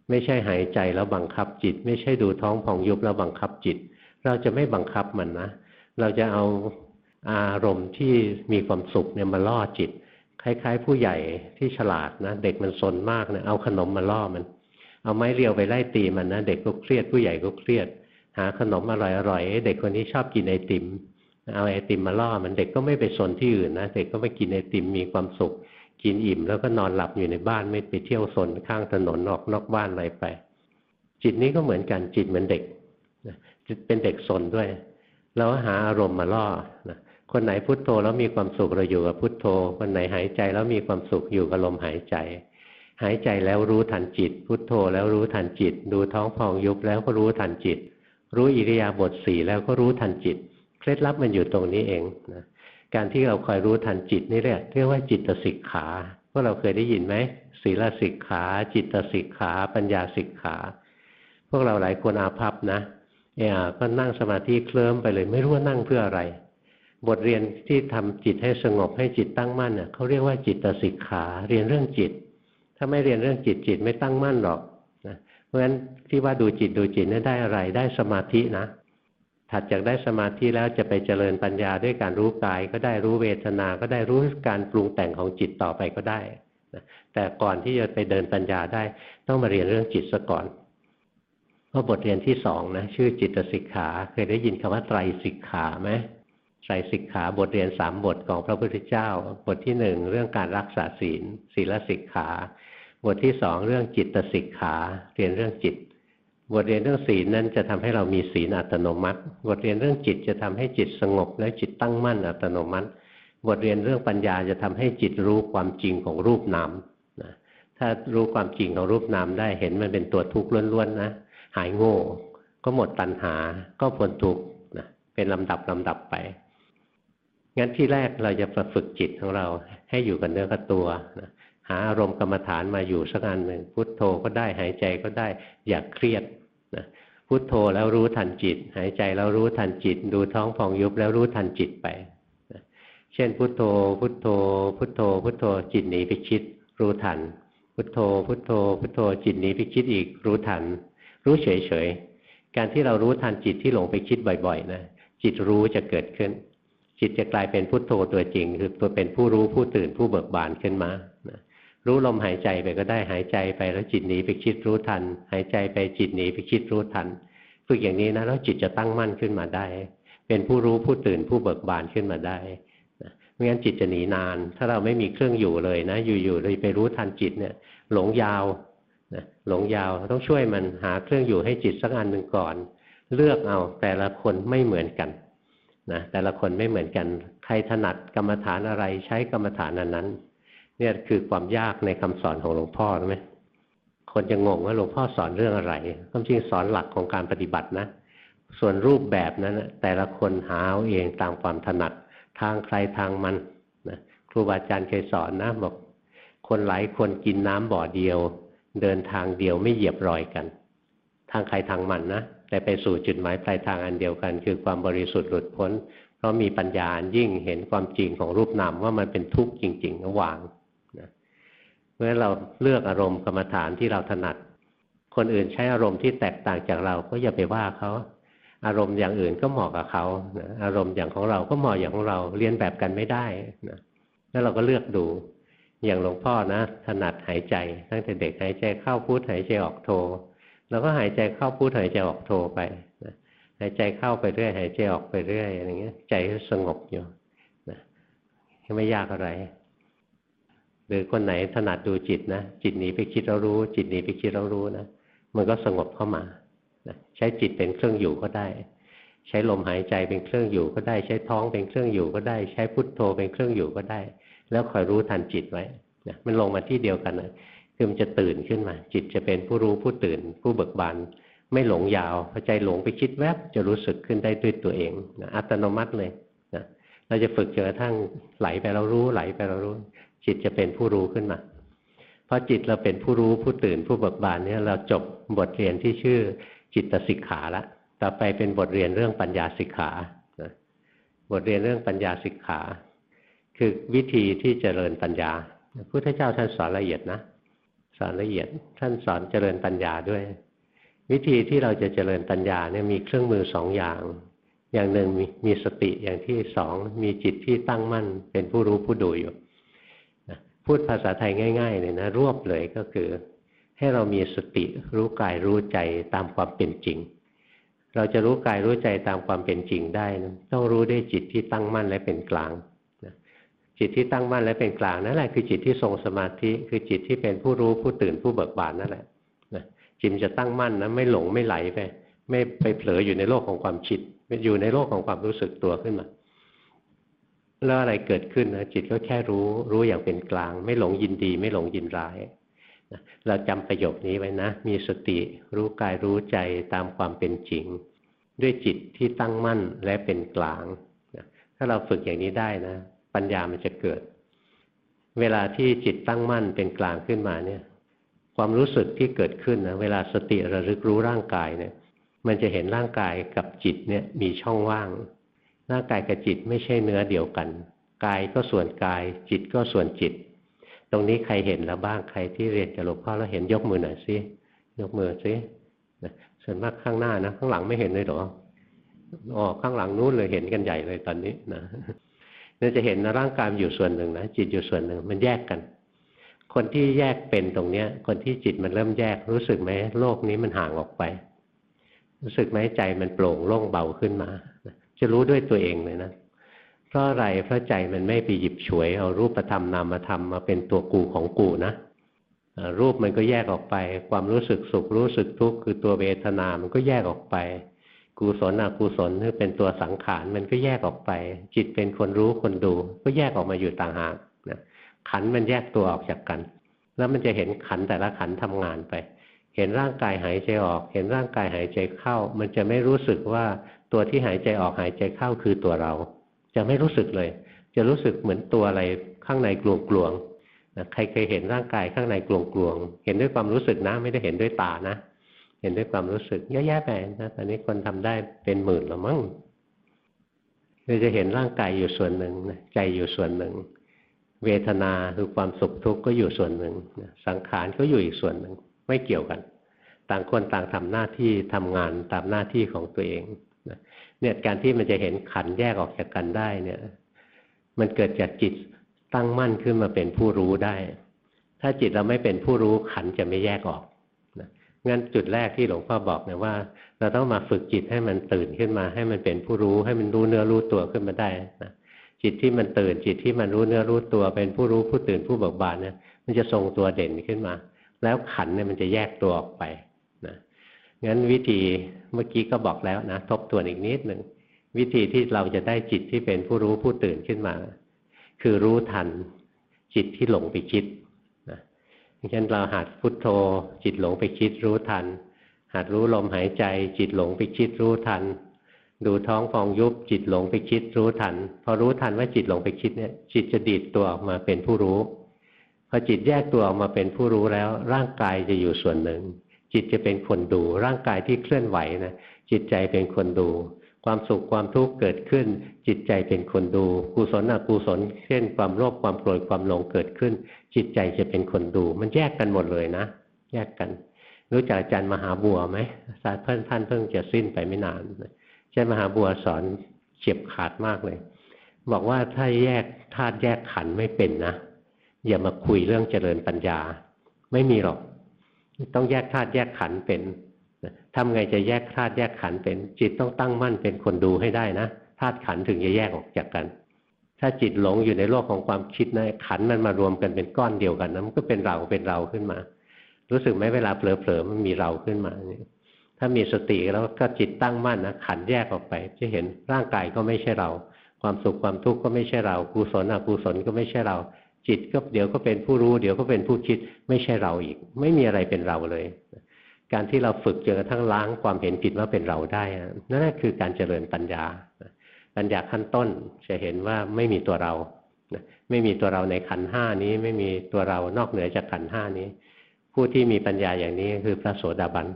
ไม่ใช่หายใจแล้วบังคับจิต ไม่ใช่ดูท้องผ่องยุบแล้วบังคับจิต เราจะไม่บังคับมันนะ เราจะเอาอารมณ์ที่มีความสุขเนี่ยมาล่อจิต คล้าย ๆ ผู้ใหญ่ที่ฉลาดนะ เด็กมันสนมากเนะเอาขนมมาล่อมัน เอาไม้เรียวไปไล่ตีมันนะเด็กก็เครียดผู้ใหญ่ก็เครียด หาขนมอร่อยๆเด็กคนนี้ชอบกินไอติม เอาไอติมมาล่อมันเด็กก็ไม่ไปสนที่อื่นนะเด็กก็ไปกินไอติมมีความสุข กินอิ่มแล้วก็นอนหลับอยู่ในบ้านไม่ไปเที่ยวสนข้างถนนออกนอกบ้านอะไรไป จิตนี้ก็เหมือนกันจิตเหมือนเด็กจิตเป็นเด็กสนด้วย เราหาอารมณ์มาล่อนะคนไหนพุโทโธแล้วมีความสุขเราอยู่กับพุโทโธ คนไหนหายใจแล้วมีความสุขอยู่กับลมหายใจ หายใจแล้วรู้ทันจิต พุโทโธแล้วรู้ทันจิต ดูท้องพองยุบแล้วก็รู้ทันจิต รู้อิริยาบถสี่แล้วก็รู้ทันจิต ล็ดลับมันอยู่ตรงนี้เองนะการที่เราคอยรู้ทันจิตนี่เรียกเรียกว่าจิตสิกขาพวกเราเคยได้ยินไหมศีลสิกขา จิตสิกขา ปัญญาสิกขา พวกเราหลายคนอาภัพนะเออก็นั่งสมาธิเคลิ้มไปเลย ไม่รู้ว่านั่งเพื่ออะไร บทเรียนที่ทำจิตให้สงบให้จิตตั้งมั่นเน่ยเขาเรียกว่าจิตสิกขา เรียนเรื่องจิต ถ้าไม่เรียนเรื่องจิตจิตไม่ตั้งมั่นหรอกนะเพราะฉะนั้นที่ว่าดูจิตดูจิตนี่ได้อะไรได้สมาธินะ ถัดจากได้สมาธิแล้วจะไปเจริญปัญญาด้วยการรู้กายก็ได้รู้เวทนา ก็ได้รู้การปรุงแต่งของจิตต่อไปก็ได้นะแต่ก่อนที่จะไปเดินปัญญาได้ต้องมาเรียนเรื่องจิตซะก่อนเพราะบทเรียนที่สองนะชื่อจิตสิกขาเคยได้ยินคำว่าไตรสิกขาไหมไตรสิกขาบทเรียนสามบทของพระพุทธเจ้า บทที่หนึ่งเรื่องการรักษาศีลศีลสิกขา บทที่สองเรื่องจิตสิกขา เรียนเรื่องจิต บทเรียนเรื่องศีลนั้นจะทำให้เรามีศีลอัตโนมัติ บทเรียนเรื่องจิตจะทำให้จิตสงบ และจิตตั้งมั่นอัตโนมัติ บทเรียนเรื่องปัญญาจะทำให้จิตรู้ความจริงของรูปนามนะถ้ารู้ความจริงของรูปนามได้เห็นมันเป็นตัวทุกข์ล้วนๆนะหายโง่ ก็หมดตัณหาก็พ้นทุกข์นะเป็นลำดับลำดับไปงั้นที่แรกเราจะฝึกจิตของเราให้อยู่กับเนื้อกับตัวนะ หาอารมณ์กรรมฐานมาอยู่สักอันหนึ่งพุทโธก็ได้หายใจก็ได้อย่าเครียดนะพุทโธแล้วรู้ทันจิต หายใจแล้วรู้ทันจิต ดูท้องพองยุบแล้วรู้ทันจิตไปนะเช่น พุทโธ พุทโธ พุทโธ พุทโธจิตหนีไปคิด รู้ทัน พุทโธ พุทโธ พุทโธจิตหนีไปคิดอีก รู้ทัน รู้เฉยๆการที่เรารู้ทันจิตที่หลงไปคิดบ่อยๆนะจิตรู้จะเกิดขึ้น จิตจะกลายเป็นพุทโธตัวจริง คือตัวเป็นผู้รู้ผู้ตื่นผู้เบิกบานขึ้นมา รู้ลมหายใจไปก็ได้หายใจไปแล้วจิตหนีไปคิดรู้ทัน หายใจไปจิตหนีไปคิดรู้ทันฝึกอย่างนี้นะแล้วจิตจะตั้งมั่นขึ้นมาได้ เป็นผู้รู้ผู้ตื่นผู้เบิกบานขึ้นมาได้นะไม่งั้นจิตจะหนีนาน ถ้าเราไม่มีเครื่องอยู่เลยนะ อยู่ๆเลยไปรู้ทันจิตเนี่ย หลงยาวนะหลงยาวต้องช่วยมันหาเครื่องอยู่ให้จิตสักอันหนึ่งก่อน เลือกเอาแต่ละคนไม่เหมือนกันนะแต่ละคนไม่เหมือนกัน ใครถนัดกรรมฐานอะไรใช้กรรมฐานนั้นนั้น เนี่ยคือความยากในคำสอนของหลวงพ่อใช่ไหมคนจะงงว่าหลวงพ่อสอนเรื่องอะไรความจริงสอนหลักของการปฏิบัตินะ ส่วนรูปแบบนั้นแต่ละคนหาเอาเองตามความถนัดทางใครทางมันนะครูบาอาจารย์เคยสอนนะบอกคนหลายคนกินน้ำบ่อเดียว เดินทางเดียวไม่เหยียบรอยกัน ทางใครทางมันนะแต่ไปสู่จุดหมายปลายทางอันเดียวกัน คือความบริสุทธิ์หลุดพ้น เพราะมีปัญญายิ่งเห็นความจริงของรูปนามว่ามันเป็นทุกข์จริงๆระวาง เมื่อเราเลือกอารมณ์กรรมฐานที่เราถนัด คนอื่นใช้อารมณ์ที่แตกต่างจากเราก็อย่าไปว่าเขาอารมณ์อย่างอื่นก็เหมาะกับเขาอารมณ์อย่างของเราก็เหมาะอย่างของเราเรียนแบบกันไม่ได้นะแล้วเราก็เลือกดู อย่างหลวงพ่อนะ ถนัดหายใจ ตั้งแต่เด็กหายใจเข้าพุทหายใจออกโทเราก็หายใจเข้าพูดหายใจออกโทไปนะหายใจเข้าไปเรื่อยหายใจออกไปเรื่อยอย่างเงี้ย ใจสงบอยู่นะไม่ยากอะไร หรือคนไหนถนัดดูจิตนะจิตหนีไปคิดเรารู้ จิตหนีไปคิดเรารู้นะมันก็สงบเข้ามานะใช้จิตเป็นเครื่องอยู่ก็ได้ ใช้ลมหายใจเป็นเครื่องอยู่ก็ได้ ใช้ท้องเป็นเครื่องอยู่ก็ได้ ใช้พุทโธเป็นเครื่องอยู่ก็ได้ แล้วคอยรู้ทันจิตไว้นะมันลงมาที่เดียวกันนะคือมันจะตื่นขึ้นมา จิตจะเป็นผู้รู้ผู้ตื่น ผู้เบิกบานไม่หลงยาวพอใจหลงไปคิดแวบจะรู้สึกขึ้นได้ด้วยตัวเองนะอัตโนมัติเลยนะเราจะฝึกจนกระทั่งไหลไปเรารู้ไหลไปเรารู้ จิตจะเป็นผู้รู้ขึ้นมาพอจิตเราเป็นผู้รู้ผู้ตื่นผู้เบิกบานเนี่ยเราจบบทเรียนที่ชื่อจิตสิกขาละต่อไปเป็นบทเรียนเรื่องปัญญาสิกขาบทเรียนเรื่องปัญญาสิกขา คือวิธีที่เจริญปัญญาพุทธเจ้าท่านสอนละเอียดนะ สอนละเอียดท่านสอนเจริญปัญญาด้วย วิธีที่เราจะเจริญปัญญาเนี่ยมีเครื่องมือสองอย่าง อย่างหนึ่งมีมีสติอย่างที่สองมีจิตที่ตั้งมั่นเป็นผู้รู้ผู้ดูอยู่ พูดภาษาไทยง่าย ๆ เลยนะ รวบเลยก็คือ ให้เรามีสติรู้กายรู้ใจตามความเป็นจริง เราจะรู้กายรู้ใจตามความเป็นจริงได้นะต้องรู้ด้วยจิตที่ตั้งมั่นและเป็นกลางจิตที่ตั้งมั่นและเป็นกลางนั่นแหละคือจิตที่ทรงสมาธิคือจิตที่เป็นผู้รู้ผู้ตื่นผู้เบิกบานนั่นแหละจิตจะตั้งมั่นนะไม่หลงไม่ไหลไป ไม่ไปเผลออยู่ในโลกของความคิดอยู่ในโลกของความรู้สึกตัวขึ้นมา แล้วอะไรเกิดขึ้นนะจิตก็แค่รู้รู้อย่างเป็นกลาง ไม่หลงยินดี ไม่หลงยินร้ายเราจำประโยคนี้ไว้นะ มีสติรู้กายรู้ใจตามความเป็นจริง ด้วยจิตที่ตั้งมั่นและเป็นกลางถ้าเราฝึกอย่างนี้ได้นะ ปัญญามันจะเกิด เวลาที่จิตตั้งมั่นเป็นกลางขึ้นมาเนี่ย ความรู้สึกที่เกิดขึ้นนะเวลาสติระลึกรู้ร่างกายเนี่ย มันจะเห็นร่างกายกับจิตเนี่ยมีช่องว่าง ร่างกายกับจิตไม่ใช่เนื้อเดียวกันกายก็ส่วนกาย จิตก็ส่วนจิต ตรงนี้ใครเห็นแล้วบ้างใครที่เรียนกับหลวงพ่อแล้วเห็นยกมือหน่อยสิยกมือสิส่วนมากข้างหน้านะข้างหลังไม่เห็นเลยหรออ๋อข้างหลังนู้นเลยเห็นกันใหญ่เลยตอนนี้นะนี่จะเห็นนะร่างกายอยู่ส่วนหนึ่งนะจิตอยู่ส่วนหนึ่งมันแยกกัน คนที่แยกเป็นตรงเนี้ย คนที่จิตมันเริ่มแยกรู้สึกไหมโลกนี้มันห่างออกไป รู้สึกไหมใจมันโปร่งโล่งเบาขึ้นมา จะรู้ด้วยตัวเองเลยนะเพราะอะไรเพราะใจมันไม่ไปหยิบฉวยเอารูปธรรมนามธรรมมาเป็นตัวกูของกูนะรูปมันก็แยกออกไป ความรู้สึกสุขรู้สึกทุกข์คือตัวเวทนา มันก็แยกออกไป กุศลอกุศลที่เป็นตัวสังขารมันก็แยกออกไป จิตเป็นคนรู้คนดู ก็แยกออกมาอยู่ต่างหากนะขันมันแยกตัวออกจากกัน แล้วมันจะเห็นขันแต่ละขันทำงานไป เห็นร่างกายหายใจออก เห็นร่างกายหายใจเข้า มันจะไม่รู้สึกว่า ตัวที่หายใจออกหายใจเข้าคือตัวเรา จะไม่รู้สึกเลย จะรู้สึกเหมือนตัวอะไรข้างในกลวงกลวงใครเคยเห็นร่างกายข้างในกลวงกลวงเห็นด้วยความรู้สึกนะ ไม่ได้เห็นด้วยตานะ เห็นด้วยความรู้สึกเยอะแยะไปนะตอนนี้คนทำได้เป็นหมื่นแล้วมั้งเราจะเห็นร่างกายอยู่ส่วนหนึ่งใจอยู่ส่วนหนึ่ง เวทนาคือความสุขทุกข์ก็อยู่ส่วนหนึ่งสังขารก็อยู่อีกส่วนหนึ่ง ไม่เกี่ยวกัน ต่างคนต่างทำหน้าที่ทำงานตามหน้าที่ของตัวเอง เนี่ยการที่มันจะเห็นขันแยกออกจากกันได้เนี่ย มันเกิดจากจิตตั้งมั่นขึ้นมาเป็นผู้รู้ได้ ถ้าจิตเราไม่เป็นผู้รู้ขันจะไม่แยกออกนะงั้นจุดแรกที่หลวงพ่อบอกเนี่ยว่า เราต้องมาฝึกจิตให้มันตื่นขึ้นมา ให้มันเป็นผู้รู้ให้มันรู้เนื้อรู้ตัวขึ้นมาได้นะจิตที่มันตื่นจิตที่มันรู้เนื้อรู้ตัว เป็นผู้รู้ผู้ตื่นผู้เบิกบานเนี่ยมันจะทรงตัวเด่นขึ้นมา แล้วขันเนี่ยมันจะแยกตัวออกไป งั้นวิธีเมื่อกี้ก็บอกแล้วนะทบทวนอีกนิดหนึ่งวิธีที่เราจะได้จิตที่เป็นผู้รู้ผู้ตื่นขึ้นมา คือรู้ทันจิตที่หลงไปคิดนะเช่นเราหัดพุทโธ จิตหลงไปคิดรู้ทัน หัดรู้ลมหายใจ จิตหลงไปคิดรู้ทัน ดูท้องฟองยุบจิตหลงไปคิดรู้ทัน พอรู้ทันว่าจิตหลงไปคิดเนี่ย จิตจะดีดตัวออกมาเป็นผู้รู้ พอจิตแยกตัวออกมาเป็นผู้รู้แล้ว ร่างกายจะอยู่ส่วนหนึ่ง จิตจะเป็นคนดู ร่างกายที่เคลื่อนไหวนะจิตใจเป็นคนดู ความสุขความทุกข์เกิดขึ้น จิตใจเป็นคนดูกุศลอกุศลเช่นความโลภความโกรธความหลงเกิดขึ้น จิตใจจะเป็นคนดู มันแยกกันหมดเลยนะ แยกกัน รู้จักอาจารย์มหาบัวไหมศาสตร์เพื่อนท่านเพิ่งจะสิ้นไปไม่นานอาจารย์มหาบัวสอนเฉียบขาดมากเลย บอกว่าถ้าแยกธาตุแยกขันไม่เป็นนะอย่ามาคุยเรื่องเจริญปัญญา ไม่มีหรอก ต้องแยกธาตุแยกขันเป็นทำไงจะแยกธาตุแยกขันเป็น จิตต้องตั้งมั่นเป็นคนดูให้ได้นะธาตุขันถึงจะแยกออกจากกัน ถ้าจิตหลงอยู่ในโลกของความคิดนะขันมันมารวมกันเป็นก้อนเดียวกันนะมันก็เป็นเราเป็นเราขึ้นมา รู้สึกไหมเวลาเผลอๆมันมีเราขึ้นมาถ้ามีสติแล้วก็จิตตั้งมั่นนะขันแยกออกไป จะเห็นร่างกายก็ไม่ใช่เรา ความสุขความทุกข์ก็ไม่ใช่เรากุศลอกุศลก็ไม่ใช่เรา จิตก็เดี๋ยวก็เป็นผู้รู้ เดี๋ยวก็เป็นผู้คิด ไม่ใช่เราอีก ไม่มีอะไรเป็นเราเลย การที่เราฝึกจนกระทั่งล้างความเห็นผิดว่าเป็นเราได้นั่นคือการเจริญปัญญาปัญญาขั้นต้นจะเห็นว่าไม่มีตัวเราไม่มีตัวเราในขันห้านี้ ไม่มีตัวเรานอกเหนือจากขันห้านี้ ผู้ที่มีปัญญาอย่างนี้คือพระโสดาบัน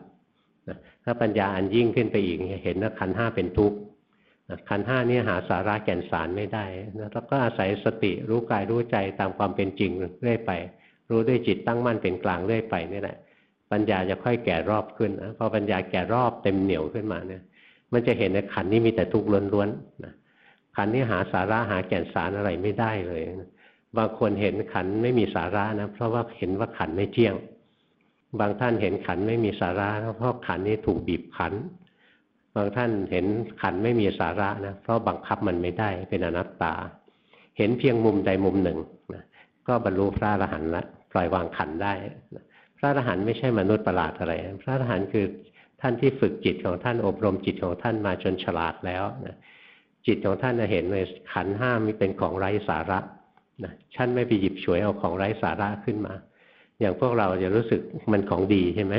ถ้าปัญญาอันยิ่งขึ้นไปอีกเห็นว่าขันห้าเป็นทุกข์ ขันห้านี้หาสาระแก่นสารไม่ได้แล้วก็อาศัยสติรู้กายรู้ใจตามความเป็นจริงเรื่อยไป รู้ด้วยจิตตั้งมั่นเป็นกลางเรื่อยไปนี่แหละ ปัญญาจะค่อยแก่รอบขึ้นนะพอปัญญาแก่รอบเต็มเหนียวขึ้นมาเนี่ยมันจะเห็นในขันนี้มีแต่ทุกข์ล้วนๆนะขันนี้หาสาระหาแก่นสารอะไรไม่ได้เลยบางคนเห็นขันไม่มีสาระนะเพราะว่าเห็นว่าขันไม่เที่ยง บางท่านเห็นขันไม่มีสาระเพราะขันนี้ถูกบีบขัน บางท่านเห็นขันไม่มีสาระนะเพราะบังคับมันไม่ได้เป็นอนัตตา เห็นเพียงมุมใดมุมหนึ่งนะก็บรรลุพระอรหันต์ละปล่อยวางขันได้พระอรหันต์ไม่ใช่มนุษย์ประหลาดอะไร พระอรหันต์คือท่านที่ฝึกจิตของท่านอบรมจิตของท่านมาจนฉลาดแล้วนะจิตของท่านเห็นเลยขันห้ามีเป็นของไร้สาระนะท่านไม่ไปหยิบฉวยเอาของไร้สาระขึ้นมา อย่างพวกเราจะรู้สึกมันของดีใช่ไหม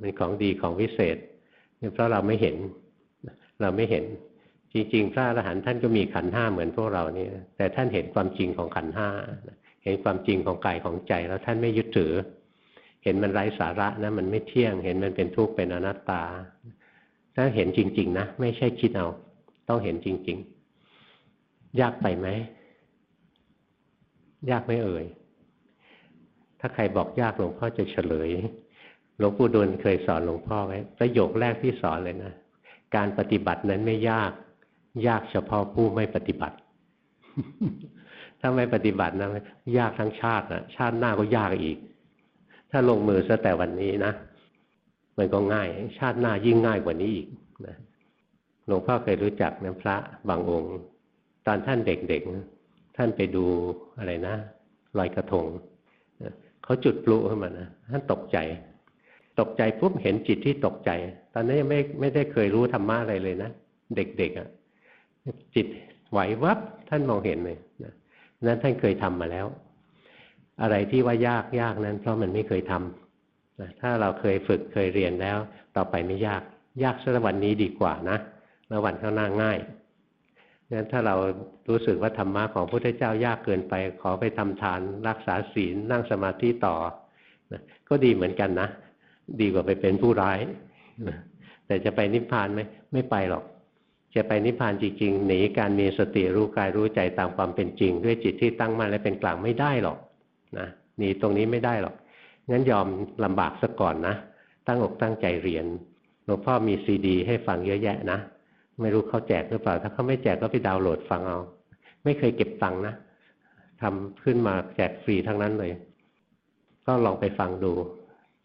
มันของดีของวิเศษ เพราะเราไม่เห็น เราไม่เห็น จริงๆ พระอรหันต์ท่านก็มีขันห้าเหมือนพวกเรานี่แต่ท่านเห็นความจริงของขันห้าเห็นความจริงของกายของใจ แล้วท่านไม่ยึดถือ เห็นมันไร้สาระนะมันไม่เที่ยง เห็นมันเป็นทุกข์เป็นอนัตตา ถ้าเห็นจริง ๆ นะ ไม่ใช่คิดเอา ต้องเห็นจริง ๆ ยากไปไหมยากไม่เอ่ย ถ้าใครบอกยากหลวงพ่อจะเฉลย หลวงปู่ดูลเคยสอนหลวงพ่อไว้ประโยคแรกที่สอนเลยนะ การปฏิบัตินั้นไม่ยาก ยากเฉพาะผู้ไม่ปฏิบัติ ถ้าไม่ปฏิบัตินะยากทั้งชาตินะชาติหน้าก็ยากอีก ถ้าลงมือซะแต่วันนี้นะมันก็ง่าย ชาติหน้ายิ่งง่ายกว่านี้อีกนะหลวงพ่อเคยรู้จักนะพระบางองค์ ตอนท่านเด็กๆ ท่านไปดูอะไรนะลอยกระทงเขาจุดปลุขึ้นมานะท่านตกใจ ตกใจปุ๊บเห็นจิตที่ตกใจ ตอนนั้นยังไม่ไม่ได้เคยรู้ธรรมะอะไรเลยนะ เด็กๆอะ่ะจิตไหววับท่านมองเห็นเลยนะนั้นท่านเคยทำมาแล้ว อะไรที่ว่ายากยากนั้น เพราะมันไม่เคยทำนะถ้าเราเคยฝึกเคยเรียนแล้ว ต่อไปไม่ยาก ยากสักวันนี้ดีกว่านะแล้ววันข้างหน้าง่ายงั้นถ้าเรารู้สึกว่าธรรมะของพระพุทธเจ้ายากเกินไป ขอไปทำทานรักษาศีลนั่งสมาธิต่อนะก็ดีเหมือนกันนะ ดีกว่าไปเป็นผู้ร้ายแต่จะไปนิพพานไหมไม่ไปหรอก จะไปนิพพานจริงๆหนีการมีสติรู้กายรู้ใจตามความเป็นจริง ด้วยจิตที่ตั้งมั่นและเป็นกลางไม่ได้หรอกนะหนีตรงนี้ไม่ได้หรอกงั้นยอมลำบากซะก่อนนะ ตั้งอกตั้งใจเรียนหลวงพ่อมีซีดี ให้ฟังเยอะแยะนะไม่รู้เขาแจกหรือเปล่า ถ้าเขาไม่แจกก็ไปดาวน์โหลดฟังเอา ไม่เคยเก็บตังค์นะทำขึ้นมาแจกฟรีทั้งนั้นเลย ก็ลองไปฟังดู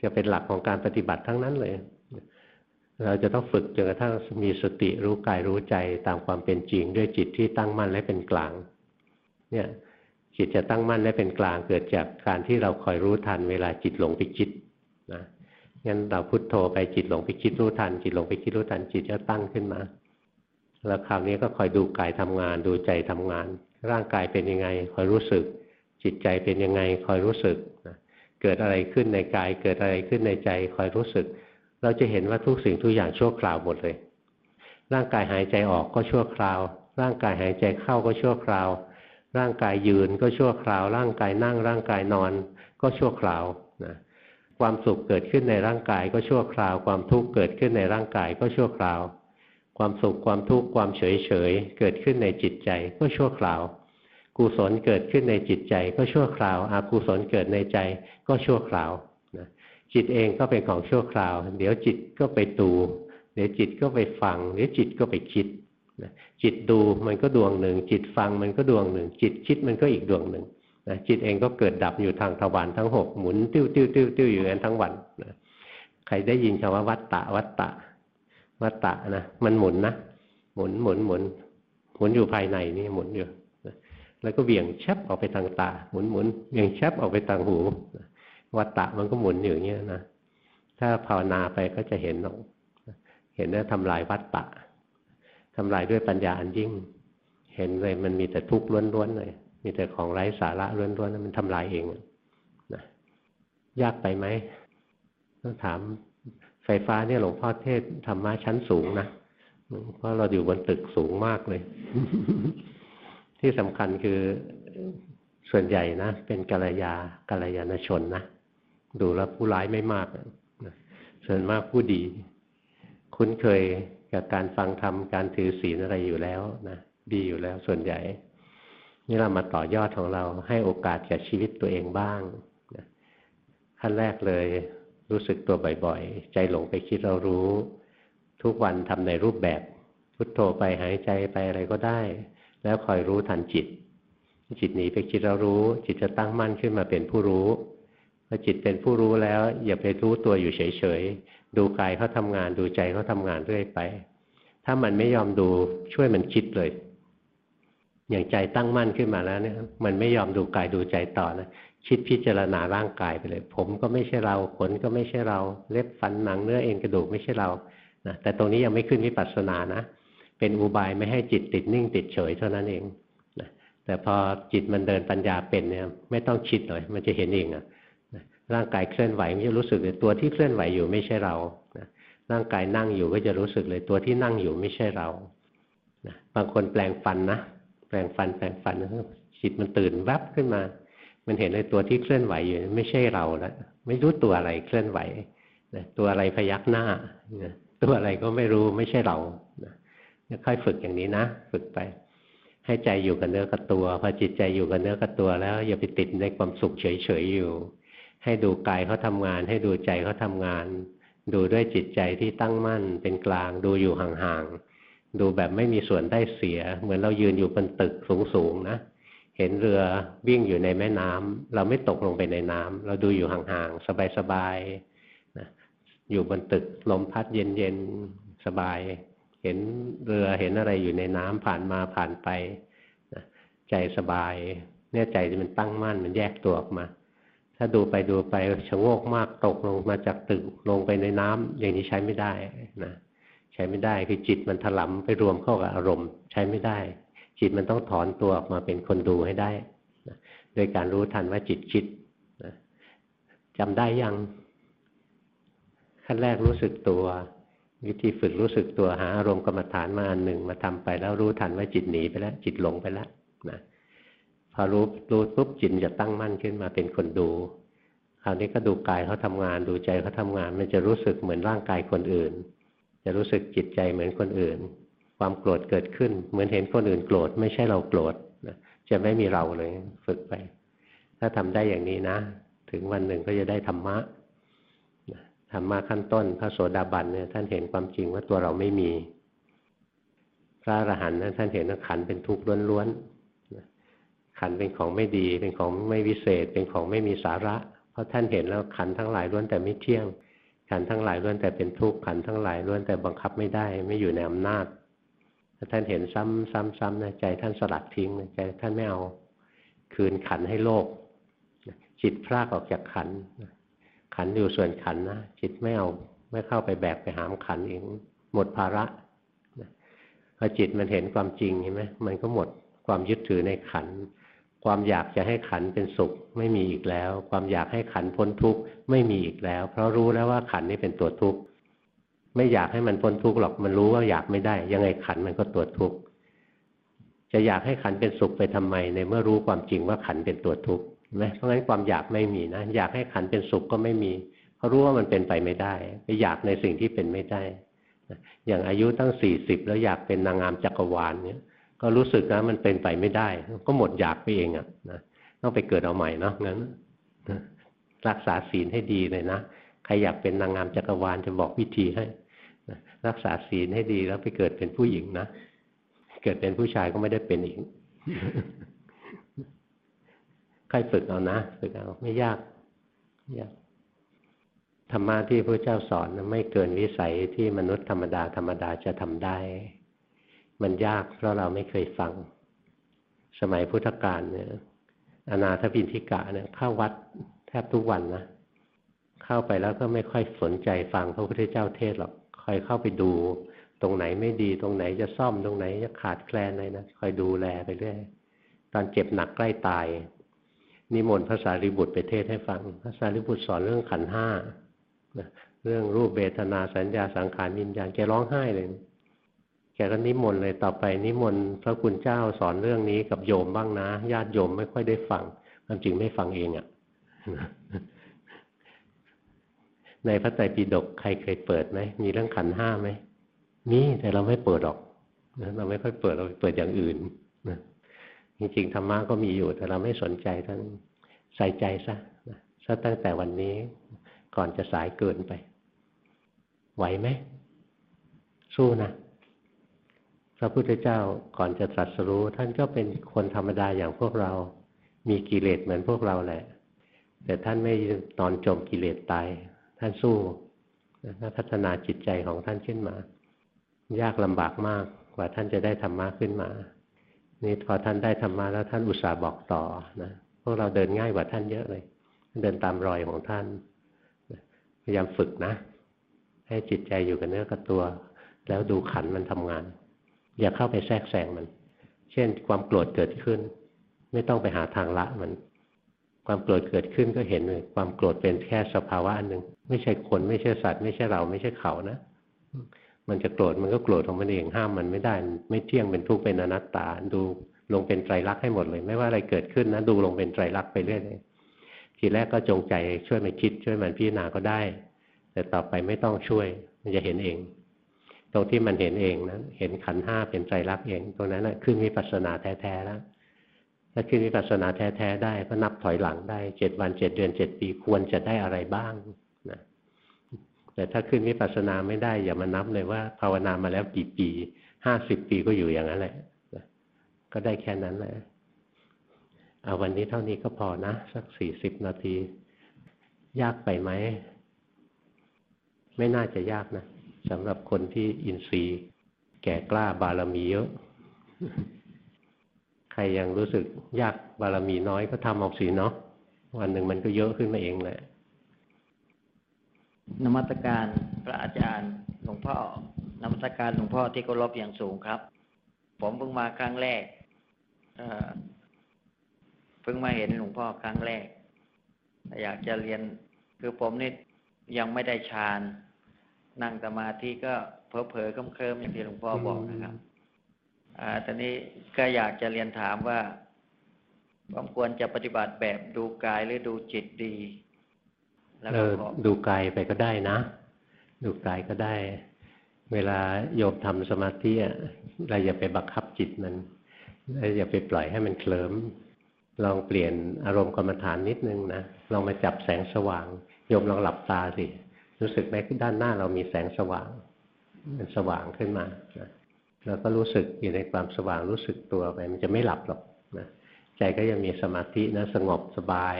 จะเป็นหลักของการปฏิบัติทั้งนั้นเลย เราจะต้องฝึกจนกระทั่งมีสติรู้กายรู้ใจตามความเป็นจริง ด้วยจิตที่ตั้งมั่นและเป็นกลาง เนี่ยจิตจะตั้งมั่นและเป็นกลางเกิดจากการที่เราคอยรู้ทันเวลาจิตหลงไปคิดนะงั้นเราพุโทโธไปจิตหลงไปคิดรู้ทัน จิตหลงไปคิดรู้ทันจิตจะตั้งขึ้นมา แล้วคราวนี้ก็คอยดูกายทำงาน ดูใจทำงาน ร่างกายเป็นยังไง คอยรู้สึก จิตใจเป็นยังไง คอยรู้สึก เกิดอะไรขึ้นในกาย เกิดอะไรขึ้นในใจคอยรู้สึก เราจะเห็นว่าทุกสิ่งทุกอย่างชั่วคราวหมดเลย ร่างกายหายใจออกก็ชั่วคราว ร่างกายหายใจเข้าก็ชั่วคราว ร่างกายยืนก็ชั่วคราว ร่างกายนั่ง ร่างกายนอน ก็ชั่วคราวนะความสุขเกิดขึ้นในร่างกายก็ชั่วคราว ความทุกข์เกิดขึ้นในร่างกายก็ชั่วคราว ความสุขความทุกข์ความเฉยเฉยเกิดขึ้นในจิตใจก็ชั่วคราว กุศลเกิดขึ้นในจิตใจก็ชั่วคราว อกุศลเกิดในใจ ก็ชั่วคราวนะจิตเองก็เป็นของชั่วคราว เดี๋ยวจิตก็ไปดู เดี๋ยวจิตก็ไปฟัง เดี๋ยวจิตก็ไปคิดนะจิตดูมันก็ดวงหนึ่ง จิตฟังมันก็ดวงหนึ่ง จิตคิดมันก็อีกดวงหนึ่งนะจิตเองก็เกิดดับอยู่ทางทวารทั้งหกหมุนติ้วติ้วติ้วติ้วอยู่นั้นทั้งวันนะใครได้ยินคำว่าวัตตะวัตตะวัตตะนะมันหมุนนะหมุนหมุนหมุนหมุนอยู่ภายในนี่หมุนอยู่แล้วก็เบี่ยงแชบออกไปทางตา หมุนหมุนเบี่ยงแชบออกไปทางหู วัตตะมันก็หมุนอยู่เงี้ยนะถ้าภาวนาไปก็จะเห็นเห็นว่าทำลายวัฏฏะทำลายด้วยปัญญาอันยิ่ง เห็นเลยมันมีแต่ทุกข์ล้วนๆเลย มีแต่ของไร้สาระล้วนๆมันทำลายเองนะยากไปไหมต้องถามไฟฟ้าเนี่ยหลวงพ่อเทศธรรมะชั้นสูงนะเพราะเราอยู่บนตึกสูงมากเลย ที่สำคัญคือส่วนใหญ่นะเป็นกัลยากัลยาณชนนะ ดูแล้วผู้ร้ายไม่มากส่วนมากผู้ดี คุ้นเคยกับการฟังธรรมการถือศีลอะไรอยู่แล้วนะดีอยู่แล้วส่วนใหญ่ นี่เรามาต่อยอดของเราให้โอกาสแก่ชีวิตตัวเองบ้างนะขั้นแรกเลยรู้สึกตัวบ่อยๆ ใจหลงไปคิดเรารู้ ทุกวันทำในรูปแบบ พุทโธไปหายใจไปอะไรก็ได้ แล้วคอยรู้ทันจิต จิตหนีไปคิดเรารู้ จิตจะตั้งมั่นขึ้นมาเป็นผู้รู้ อจิตเป็นผู้รู้แล้ว อย่าไปรู้ตัวอยู่เฉยๆ ดูกายเขาทำงานดูใจเขาทำงานเรื่อยไป ถ้ามันไม่ยอมดูช่วยมันคิดเลย อย่างใจตั้งมั่นขึ้นมาแล้วเนี่ยมันไม่ยอมดูกายดูใจต่อนะคิดพิจารณาร่างกายไปเลย ผมก็ไม่ใช่เราขนก็ไม่ใช่เรา เล็บฟันหนังเนื้อเอ็นกระดูกไม่ใช่เรานะแต่ตรงนี้ยังไม่ขึ้นวิปัสสนานะ เป็นอุบายไม่ให้จิตติดนิ่งติดเฉยเท่านั้นเองนะแต่พอจิตมันเดินปัญญาเป็นเนี่ย ไม่ต้องคิดเลย มันจะเห็นเองอะ ร่างกายเคลื่อนไหวมันจะรู้สึกเลยตัวที่เคลื่อนไหวอยู่ไม่ใช่เรานะร่างกายนั่งอยู่ก็จะรู้สึกเลยตัวที่นั่งอยู่ไม่ใช่เรานะบางคนแปลงฟันนะแปลงฟันแปลงฟันจิตมันตื่นแวบขึ้นมา มันเห็นในตัวที่เคลื่อนไหวอยู่ไม่ใช่เราแล้วไม่รู้ตัวอะไรเคลื่อนไหวตัวอะไรพยักหน้าตัวอะไรก็ไม่รู้ไม่ใช่เราค่อยฝึกอย่างนี้นะ ฝึกไป ให้ใจอยู่กับเนื้อกับตัวพอจิตใจอยู่กับเนื้อกับตัวแล้ว อย่าไปติดในความสุขเฉยๆอยู่ ให้ดูกายเขาทำงาน ให้ดูใจเขาทำงาน ดูด้วยจิตใจที่ตั้งมั่นเป็นกลาง ดูอยู่ห่างๆ ดูแบบไม่มีส่วนได้เสีย เหมือนเรายืนอยู่บนตึกสูงๆนะเห็นเรือวิ่งอยู่ในแม่น้ำเราไม่ตกลงไปในน้ำเราดูอยู่ห่างๆ สบายๆนะอยู่บนตึกลมพัดเย็นๆ สบาย เห็นเรือเห็นอะไรอยู่ในน้ำผ่านมาผ่านไปนะใจสบาย เนี่ยใจมันตั้งมั่นมันแยกตัวออกมา ถ้าดูไปดูไปชะโงกมากตกลงมาจากตึกลงไปในน้ำอย่างนี้ใช้ไม่ได้นะใช้ไม่ได้คือจิตมันถลำไปรวมเข้ากับอารมณ์ ใช้ไม่ได้ จิตมันต้องถอนตัวออกมาเป็นคนดูให้ได้นะโดยการรู้ทันว่าจิตคิดนะจำได้ยังขั้นแรกรู้สึกตัว วิธีฝึกรู้สึกตัวหาอารมณ์กรรมฐานมาอันหนึ่งมาทำไปแล้วรู้ทันว่าจิตหนีไปแล้ว จิตหลงไปแล้วนะ พอรู้รู้ปุ๊บจิตจะตั้งมั่นขึ้นมาเป็นคนดูคราวนี้ก็ดูกายเขาทำงานดูใจเขาทางาน มันจะรู้สึกเหมือนร่างกายคนอื่น จะรู้สึกจิตใจเหมือนคนอื่น ความโกรธเกิดขึ้น เหมือนเห็นคนอื่นโกรธไม่ใช่เราโกรธนะจะไม่มีเราเลยฝึกไป ถ้าทำได้อย่างนี้นะ ถึงวันหนึ่งก็จะได้ธรรมะธรรมะขั้นต้นพระโสดาบันเนี่ยท่านเห็นความจริงว่าตัวเราไม่มี พระอรหันต์ท่านเห็นว่าขันเป็นทุกข์ล้วนๆ ขันเป็นของไม่ดี เป็นของไม่วิเศษ เป็นของไม่มีสาระ เพราะท่านเห็นแล้วขันทั้งหลายล้วนแต่ไม่เที่ยง ขันทั้งหลายล้วนแต่เป็นทุกข์ ขันทั้งหลายล้วนแต่บังคับไม่ได้ ไม่อยู่ในอำนาจท่านเห็นซ้ำซ้ำซ้ำนะใจท่านสลัดทิ้งใจท่านไม่เอา คืนขันให้โลก จิตพลากออกจากขัน ขันอยู่ส่วนขันนะ จิตไม่เอาไม่เข้าไปแบกไปหามขันเอง หมดภาระพอจิตมันเห็นความจริงเห็นไหมมันก็หมดความยึดถือในขัน ความอยากจะให้ขันเป็นสุขไม่มีอีกแล้ว ความอยากให้ขันพ้นทุกข์ไม่มีอีกแล้ว เพราะรู้แล้วว่าขันนี้เป็นตัวทุกข์ไม่อยากให้มันพ้นทุกข์หรอกมันรู้ว่าอยากไม่ได้ ยังไงขันมันก็ตัวทุกข์จะอยากให้ขันเป็นสุขไปทำไม ในเมื่อรู้ความจริงว่าขันเป็นตัวทุกข์นะเพราะงั้นความอยากไม่มีนะอยากให้ขันเป็นสุขก็ไม่มีเพราะรู้ว่ามันเป็นไปไม่ได้ ไปอยากในสิ่งที่เป็นไม่ได้ อย่างอายุตั้งสี่สิบแล้วอยากเป็นนางงามจักรวาลเนี่ย ก็รู้สึกนะมันเป็นไปไม่ได้ ก็หมดอยากไปเองอะนะต้องไปเกิดเอาใหม่เนาะงั้นรักษาศีลให้ดีเลยนะใครอยากเป็นนางงามจักรวาลจะบอกวิธีให้รักษาศีลให้ดีแล้วไปเกิดเป็นผู้หญิงนะเกิดเป็นผู้ชายก็ไม่ได้เป็นอีกใครฝึกเอานะฝึกเอาไม่ยากยากธรรมะที่พระเจ้าสอนไม่เกินวิสัยที่มนุษย์ธรรมดาธรรมดาจะทำได้ มันยากเพราะเราไม่เคยฟัง สมัยพุทธกาลเนี่ยอนาถปินทิกะเนี่ยเข้าวัดแทบทุกวันนะเข้าไปแล้วก็ไม่ค่อยสนใจฟังพระพุทธเจ้าเทศหรอกคอยเข้าไปดู ตรงไหนไม่ดีตรงไหนจะซ่อมตรงไหนจะขาดแคลนอะไรนะคอยดูแลไปเรื่อยตอนเจ็บหนักใกล้ตาย นิมนต์พระสารีบุตรไปเทศให้ฟังพระสารีบุตรสอนเรื่องขันห้าเรื่องรูปเบทนาสัญญาสังขารวิญญาณแกร้องไห้เลย แกก็นิมนต์เลยต่อไปนิมนต์พระคุณเจ้าสอนเรื่องนี้กับโยมบ้างนะญาติโยมไม่ค่อยได้ฟังความจริงไม่ฟังเองอะ่ะในพระไตรปิฎกใครเคยเปิดไหมมีเรื่องขันห้าไหมมีแต่เราไม่เปิดหรอกเราไม่ค่อยเปิดเราเปิดอย่างอื่นนะจริงๆธรรมะก็มีอยู่ แต่เราไม่สนใจท่านใส่ใจซะซะตั้งแต่วันนี้ก่อนจะสายเกินไป ไหวไหมสู้นะ ระพุทธเจ้าก่อนจะตรัสรู้ ท่านก็เป็นคนธรรมดาอย่างพวกเรา มีกิเลสเหมือนพวกเราแหละ แต่ท่านไม่ตอนจมกิเลสตายท่านสู้และพัฒนาจิตใจของท่านขึ้นมา ยากลำบากมากกว่าท่านจะได้ธรรมะขึ้นมา นี่พอท่านได้ธรรมะแล้วท่านอุตส่าห์บอกต่อนะพวกเราเดินง่ายกว่าท่านเยอะเลย เดินตามรอยของท่าน พยายามฝึกนะ ให้จิตใจอยู่กับเนื้อกับตัว แล้วดูขันมันทำงาน อย่าเข้าไปแทรกแซงมัน เช่น ความโกรธเกิดขึ้น ไม่ต้องไปหาทางละมัน ความโกรธเกิดขึ้นก็เห็นเลยความโกรธเป็นแค่สภาวะอันหนึ่งไม่ใช่คนไม่ใช่สัตว์ไม่ใช่เราไม่ใช่เขานะ มันจะโกรธมันก็โกรธของมันเองห้ามมันไม่ได้ ไม่เที่ยงเป็นทุกข์เป็นอนัตตาดูลงเป็นไตรลักษณ์ให้หมดเลย ไม่ว่าอะไรเกิดขึ้นนะดูลงเป็นไตรลักษณ์ไปเรื่อยเลยทีแรกก็จงใจช่วยมันคิดช่วยมันพิจารณาก็ได้ แต่ต่อไปไม่ต้องช่วยมันจะเห็นเอง ตรงที่มันเห็นเองนะเห็นขันห้าเป็นใจรักเอง ตรงนั้นนะขึ้นวิปัสสนาแท้ๆแล้วถ้าขึ้นวิปัสสนาแท้ๆได้ก็นับถอยหลังได้เจ็ดวันเจ็ดเดือนเจ็ดปีควรจะได้อะไรบ้างนะแต่ถ้าขึ้นวิปัสสนาไม่ได้ อย่ามานับเลยว่า ภาวนามาแล้วกี่ปีห้าสิบปีก็อยู่อย่างนั้นแหละก็ได้แค่นั้นแหละเอาวันนี้เท่านี้ก็พอนะ สักสี่สิบนาที ยากไปไหม ไม่น่าจะยากนะ สำหรับคนที่อินทรีย์แก่กล้าบารมีเยอะ ใครยังรู้สึกยากบารมีน้อยก็ทำออกสีเนาะวันหนึ่งมันก็เยอะขึ้นมาเองแหละนมัสการพระอาจารย์หลวงพ่อนมัสการหลวงพ่อที่เคารพอย่างสูงครับ ผมเพิ่งมาครั้งแรกเพิ่งมาเห็นหลวงพ่อครั้งแรก อยากจะเรียนคือผมนี่ยังไม่ได้ฌาน นั่งสมาธิก็เผลอเผลอเคลิ้มอย่างที่หลวงพ่อบอกนะครับ อ่าตอนนี้ก็อยากจะเรียนถามว่าผมควรจะปฏิบัติแบบดูกายหรือดูจิตดี แล้วดูกายไปก็ได้นะ ดูกายก็ได้ เวลาโยมทำสมาธิเราอย่าไปบังคับจิตมันอย่าไปปล่อยให้มันเคลิ้มลองเปลี่ยนอารมณ์กรรมฐานนิดนึงนะลองมาจับแสงสว่าง โยมลองหลับตาสิ รู้สึกไหมด้านหน้าเรามีแสงสว่าง มันสว่างขึ้นมานะเราก็รู้สึกอยู่ในความสว่างรู้สึกตัวไป มันจะไม่หลับหรอกนะใจก็ยังมีสมาธินะสงบสบาย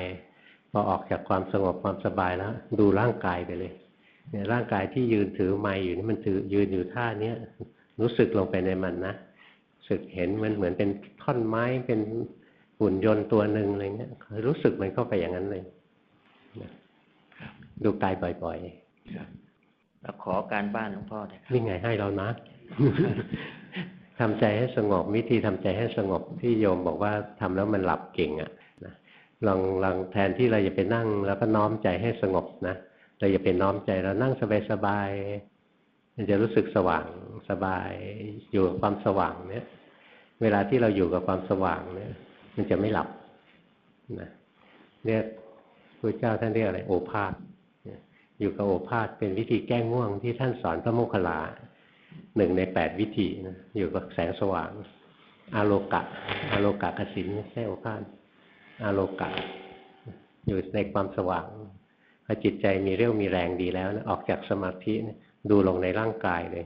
พอออกจากความสงบความสบายแล้ว ดูร่างกายไปเลยเนี่ยร่างกายที่ยืนถือไม้อยู่นี่มันถือยืนอยู่ท่าเนี้ยรู้สึกลงไปในมันนะสึกเห็นมันเหมือนเป็นท่อนไม้เป็นหุ่นยนต์ตัวหนึ่งอะไรเงี้ยรู้สึกมันเข้าไปอย่างนั้นเลยดูกายบ่อยๆ แล้วขอการบ้านหลวงพ่อเนี่ยนี่ไงให้เรานะทำใจให้สงบ วิธีทำใจให้สงบที่โยมบอกว่าทำแล้วมันหลับเก่งอะ่ะนะลองลองแทนที่เราจะไปนั่ง แล้วก็น้อมใจให้สงบนะเราอย่าไปน้อมใจเรานั่งสบายๆมันจะรู้สึกสว่างสบาย อยู่กับความสว่างเนี่ย เวลาที่เราอยู่กับความสว่างเนี่ย มันจะไม่หลับนะเรียกพระเจ้าท่านเรียกอะไรโอภาษ อยู่กับโอภาษเป็นวิธีแก้ง่วงที่ท่านสอนพระโมคคัลลาหนึ่งในแปดวิธีนะอยู่กับแสงสว่าง อาโลกะ อาโลกะกสินไม่ใช่โอภาษอาโลกะ อยู่ในความสว่างพอจิตใจมีเรี่ยวมีแรงดีแล้วนะออกจากสมาธิดูลงในร่างกายเลย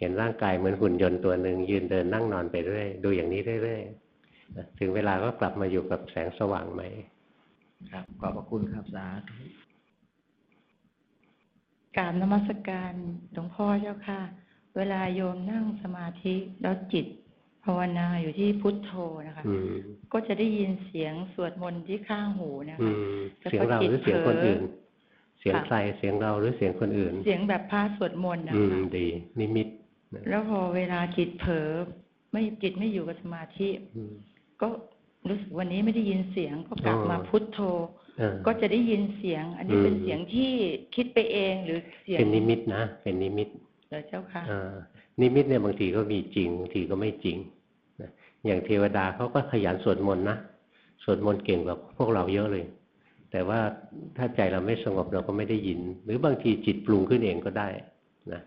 เห็นร่างกายเหมือนหุ่นยนต์ตัวหนึ่งยืนเดินนั่งนอนไปเรื่อยดูอย่างนี้เรื่อยๆถึงเวลาก็กลับมาอยู่กับแสงสว่างไหมครับขอบพระคุณครับสาธุ กราบนมัสการหลวงพ่อเจ้าค่ะ เวลาโยมนั่งสมาธิแล้วจิตภาวนาอยู่ที่พุทโธนะคะ ก็จะได้ยินเสียงสวดมนต์ที่ข้างหูนะคะเสียงเราหรือเสียงคนอื่นสียงค่ะใครเสียงเราหรือเสียงคนอื่น เสียงแบบพระสวดมนต์นะอืมคะดี นิมิตนะแล้วพอเวลาจิตเผลอไม่จิตไม่อยู่กับสมาธิอืมก็รู้สึกวันนี้ไม่ได้ยินเสียงก็กลับอ๋อมาพุทโธเออ ก็จะได้ยินเสียง อันนี้อืมเป็นเสียงที่คิดไปเองหรือเสียงเป็นนิมิตนะเป็นนิมิตเหรอเจ้าค่ะอ่านิมิตเนี่ยบางทีก็มีจริงบางทีก็ไม่จริงนะอย่างเทวดาเขาก็ขยันสวดมนต์นะสวดมนต์เก่งกว่าพวกเราเยอะเลย แต่ว่าถ้าใจเราไม่สงบเราก็ไม่ได้ยิน หรือบางทีจิตปรุงขึ้นเองก็ได้นะ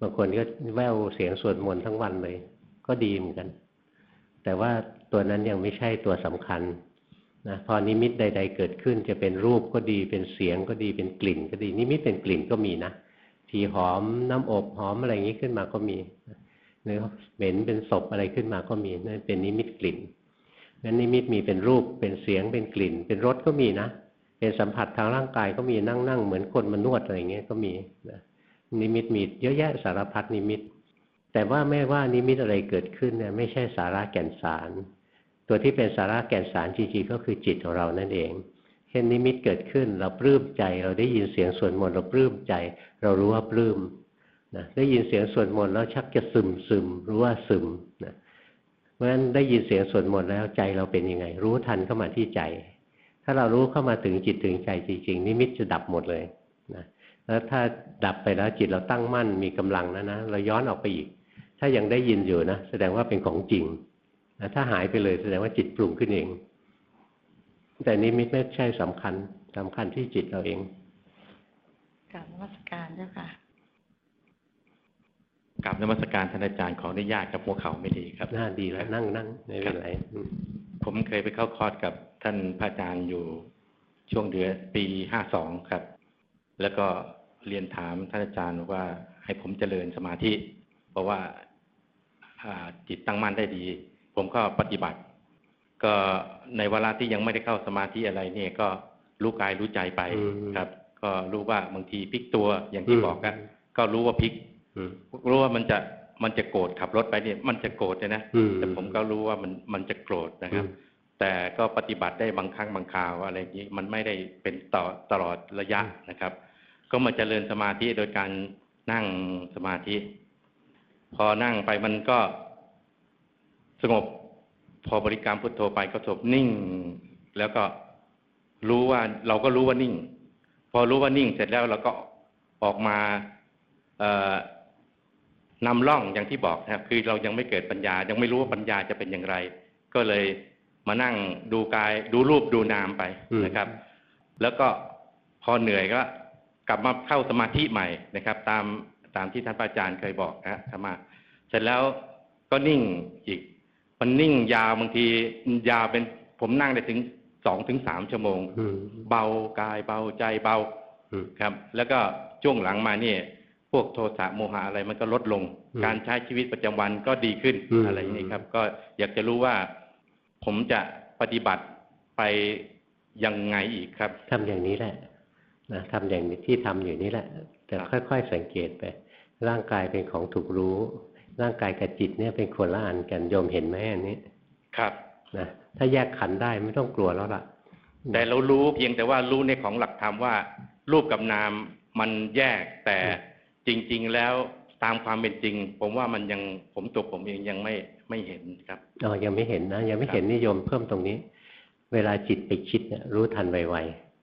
บางคนก็แววเสียงสวดมนต์ทั้งวันเลย ก็ดีเหมือนกัน แต่ว่าตัวนั้นยังไม่ใช่ตัวสำคัญ นะพอนิมิตใด ๆ เกิดขึ้นจะเป็นรูปก็ดีเป็นเสียงก็ดีเป็นกลิ่นก็ดี นิมิตเป็นกลิ่นก็มีนะทีหอมน้ำอบหอมอะไรอย่างนี้ขึ้นมาก็มีหรือเหม็นเป็นศพอะไรขึ้นมาก็มีนั่นเป็นนิมิตกลิ่นงั้นนิมิตมีเป็นรูปเป็นเสียงเป็นกลิ่น เป็นรสก็มีนะเป็นสัมผัสทางร่างกายก็มีนั่งนั่งเหมือนคนมานวดอะไรเงี้ยก็มีนะนิมิตมีเยอะแยะสารพัดนิมิต แต่ว่าไม่ว่านิมิตอะไรเกิดขึ้นเนี่ยไม่ใช่สาระแก่นสาร ตัวที่เป็นสาระแก่นสารจริงๆก็คือจิตของเรานั่นเองเช่นนิมิตเกิดขึ้นเราปลื้มใจ เราได้ยินเสียงสวดมนต์เราปลื้มใจ เรารู้ว่าปลื้มนะได้ยินเสียงสวดมนต์แล้วชักจะซึมซึมรู้ว่าซึมนะเพราะฉะนั้นได้ยินเสียงสวดมนต์แล้วใจเราเป็นยังไง รู้ทันเข้ามาที่ใจ ถ้าเรารู้เข้ามาถึงจิตถึงใจจริงๆนิมิตจะดับหมดเลยนะแล้วถ้าดับไปแล้วจิตเราตั้งมั่นมีกำลังนะนะเราย้อนออกไปอีก ถ้ายังได้ยินอยู่นะแสดงว่าเป็นของจริง ถ้าหายไปเลยแสดงว่าจิตปรุงขึ้นเอง แต่นิมิตไม่ใช่สำคัญสำคัญที่จิตเราเองกราบนมัสการเจ้าค่ะกับนมัสการท่านอาจารย์ขออนุญาตครับหัวเข่าไม่ดีครับน่าดีแล้วนั่งนั่งไม่เป็นไรอืมผมเคยไปเข้าคอร์สกับท่านพระอาจารย์อยู่ช่วงเดือนปีห้าสองครับ แล้วก็เรียนถามท่านอาจารย์ว่าให้ผมเจริญสมาธิ เพราะว่าอ่าจิตตั้งมั่นได้ดี ผมก็ปฏิบัติ ก็ในเวลาที่ยังไม่ได้เข้าสมาธิอะไรเนี่ยก็รู้กายรู้ใจไปอืมครับ ก็รู้ว่าบางทีพลิกตัวอย่างที่อืมบอกอะก็รู้ว่าพลิกอืมรู้ว่ามันจะมันจะโกรธขับรถไปเนี่ยมันจะโกรธเลยนะอืมแต่ผมก็รู้ว่ามันมันจะโกรธนะครับอืมแต่ก็ปฏิบัติได้บางครั้งบางคราวอะไรอย่างนี้มันไม่ได้เป็นต่อตลอดระยะนะครับ ก็มาเจริญสมาธิโดยการนั่งสมาธิ พอนั่งไปมันก็ สงบพอบริกรรมพุทโธไปก็สงบนิ่ง แล้วก็รู้ว่าเราก็รู้ว่านิ่ง พอรู้ว่านิ่งเสร็จแล้วเราก็ออกมาเอ่อนำร่องอย่างที่บอกนะครับ คือเรายังไม่เกิดปัญญา ยังไม่รู้ว่าปัญญาจะเป็นอย่างไร ก็เลยมานั่งดูกาย ดูรูปดูนามไปนะครับ แล้วก็พอเหนื่อยก็กลับมาเข้าสมาธิใหม่นะครับ ตามตามที่ท่านอาจารย์เคยบอกนะฮะธรรมะเสร็จแล้วก็นิ่งอีก มันนิ่งยาวบางทียาวเป็นผมนั่งได้ถึงสองถึงสามชั่วโมงอืมเบากายเบาใจเบาอืมครับ แล้วก็ช่วงหลังมาเนี่ยพวกโทสะโมหะอะไรมันก็ลดลงอืมการใช้ชีวิตประจำวันก็ดีขึ้นอืมอะไรอย่างนี้ครับ ก็อยากจะรู้ว่าผมจะปฏิบัติไปยังไงอีกครับทำอย่างนี้แหละนะทำอย่างที่ทำอยู่นี่แหละ แต่ครับค่อย ๆ สังเกตไป ร่างกายเป็นของถูกรู้ ร่างกายกับจิตเนี่ยเป็นคนละอันกันโยมเห็นไหมอันนี้ ครับนะถ้าแยกขันธ์ได้ไม่ต้องกลัวแล้วล่ะ แต่เรารู้เพียงแต่ว่ารู้ในของหลักธรรมว่า รูปกับนามมันแยกแต่จริง ๆ แล้วตามความเป็นจริง ผมว่ามันยังผมตัวผมเองยังไม่ไม่เห็นครับอ๋อยังไม่เห็นนะ ยังไม่เห็นนิยมเพิ่มตรงนี้ เวลาจิตไปคิดเนี่ยรู้ทันไว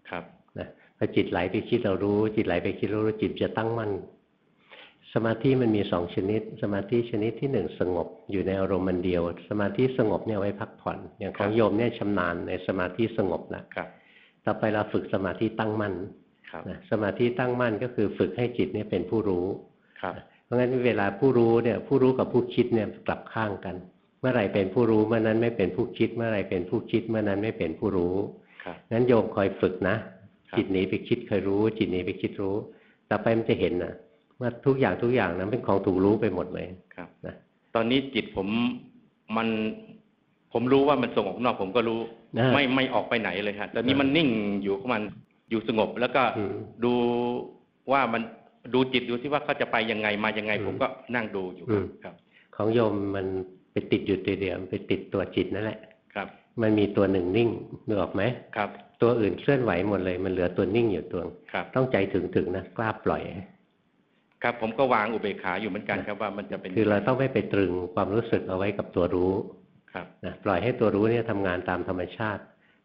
ครับๆนะพอจิตไหลไปคิดเรารู้ จิตไหลไปคิดเรารู้จิตจะตั้งมั่น สมาธิมันมีสองชนิด สมาธิชนิดที่หนึ่งสงบอยู่ในอารมณ์มันเดียว สมาธิสงบเนี่ยไว้พักผ่อน อย่างของโยมเนี่ยชำนาญในสมาธิสงบแล้วครับต่อไปเราฝึกสมาธิตั้งมั่นครับนะสมาธิตั้งมั่นก็คือฝึกให้จิตเนี่ยเป็นผู้รู้ครับเพราะงั้นเวลาผู้รู้เนี่ยผู้รู้กับผู้คิดเนี่ยกลับข้างกัน เมื่อไหร่เป็นผู้รู้เมื่อนั้นไม่เป็นผู้คิด เมื่อไหร่เป็นผู้คิดเมื่อนั้นไม่เป็นผู้รู้ครับงั้นโยมคอยฝึกนะครับจิตหนีไปคิดเคยรู้ จิตหนีไปคิดรู้ ต่อไปมันจะเห็นนะ ว่าทุกอย่างทุกอย่างนั้นเป็นของถูกรู้ไปหมดเลยครับนะตอนนี้จิตผมมันผมรู้ว่ามันส่งออกนอกผมก็รู้นะไม่ไม่ออกไปไหนเลยครับตอนนี้อ่ามัมันนิ่งอยู่ของมันอยู่สงบ แล้วก็อืมดูว่ามันดูจิตดูที่ว่าเขาจะไปยังไงมายังไงอืมผมก็นั่งดูอยู่อืมครับ ของโยมมันไปติดอยู่ตัวเดียวมันไปติดตัวจิตนั่นแหละครับ มันมีตัวหนึ่งนิ่งนึกออกไหมครับ ตัวอื่นเคลื่อนไหวหมดเลย มันเหลือตัวนิ่งอยู่ตัวครับต้องใจถึงถึงๆนะกล้าปล่อย ครับผมก็วางอุเบกขาอยู่เหมือนกันครับว่ามันจะเป็นคือเราต้องไม่ไปตรึงความรู้สึกเอาไว้กับตัวรู้ครับนะปล่อยให้ตัวรู้เนี่ยทำงานตามธรรมชาติ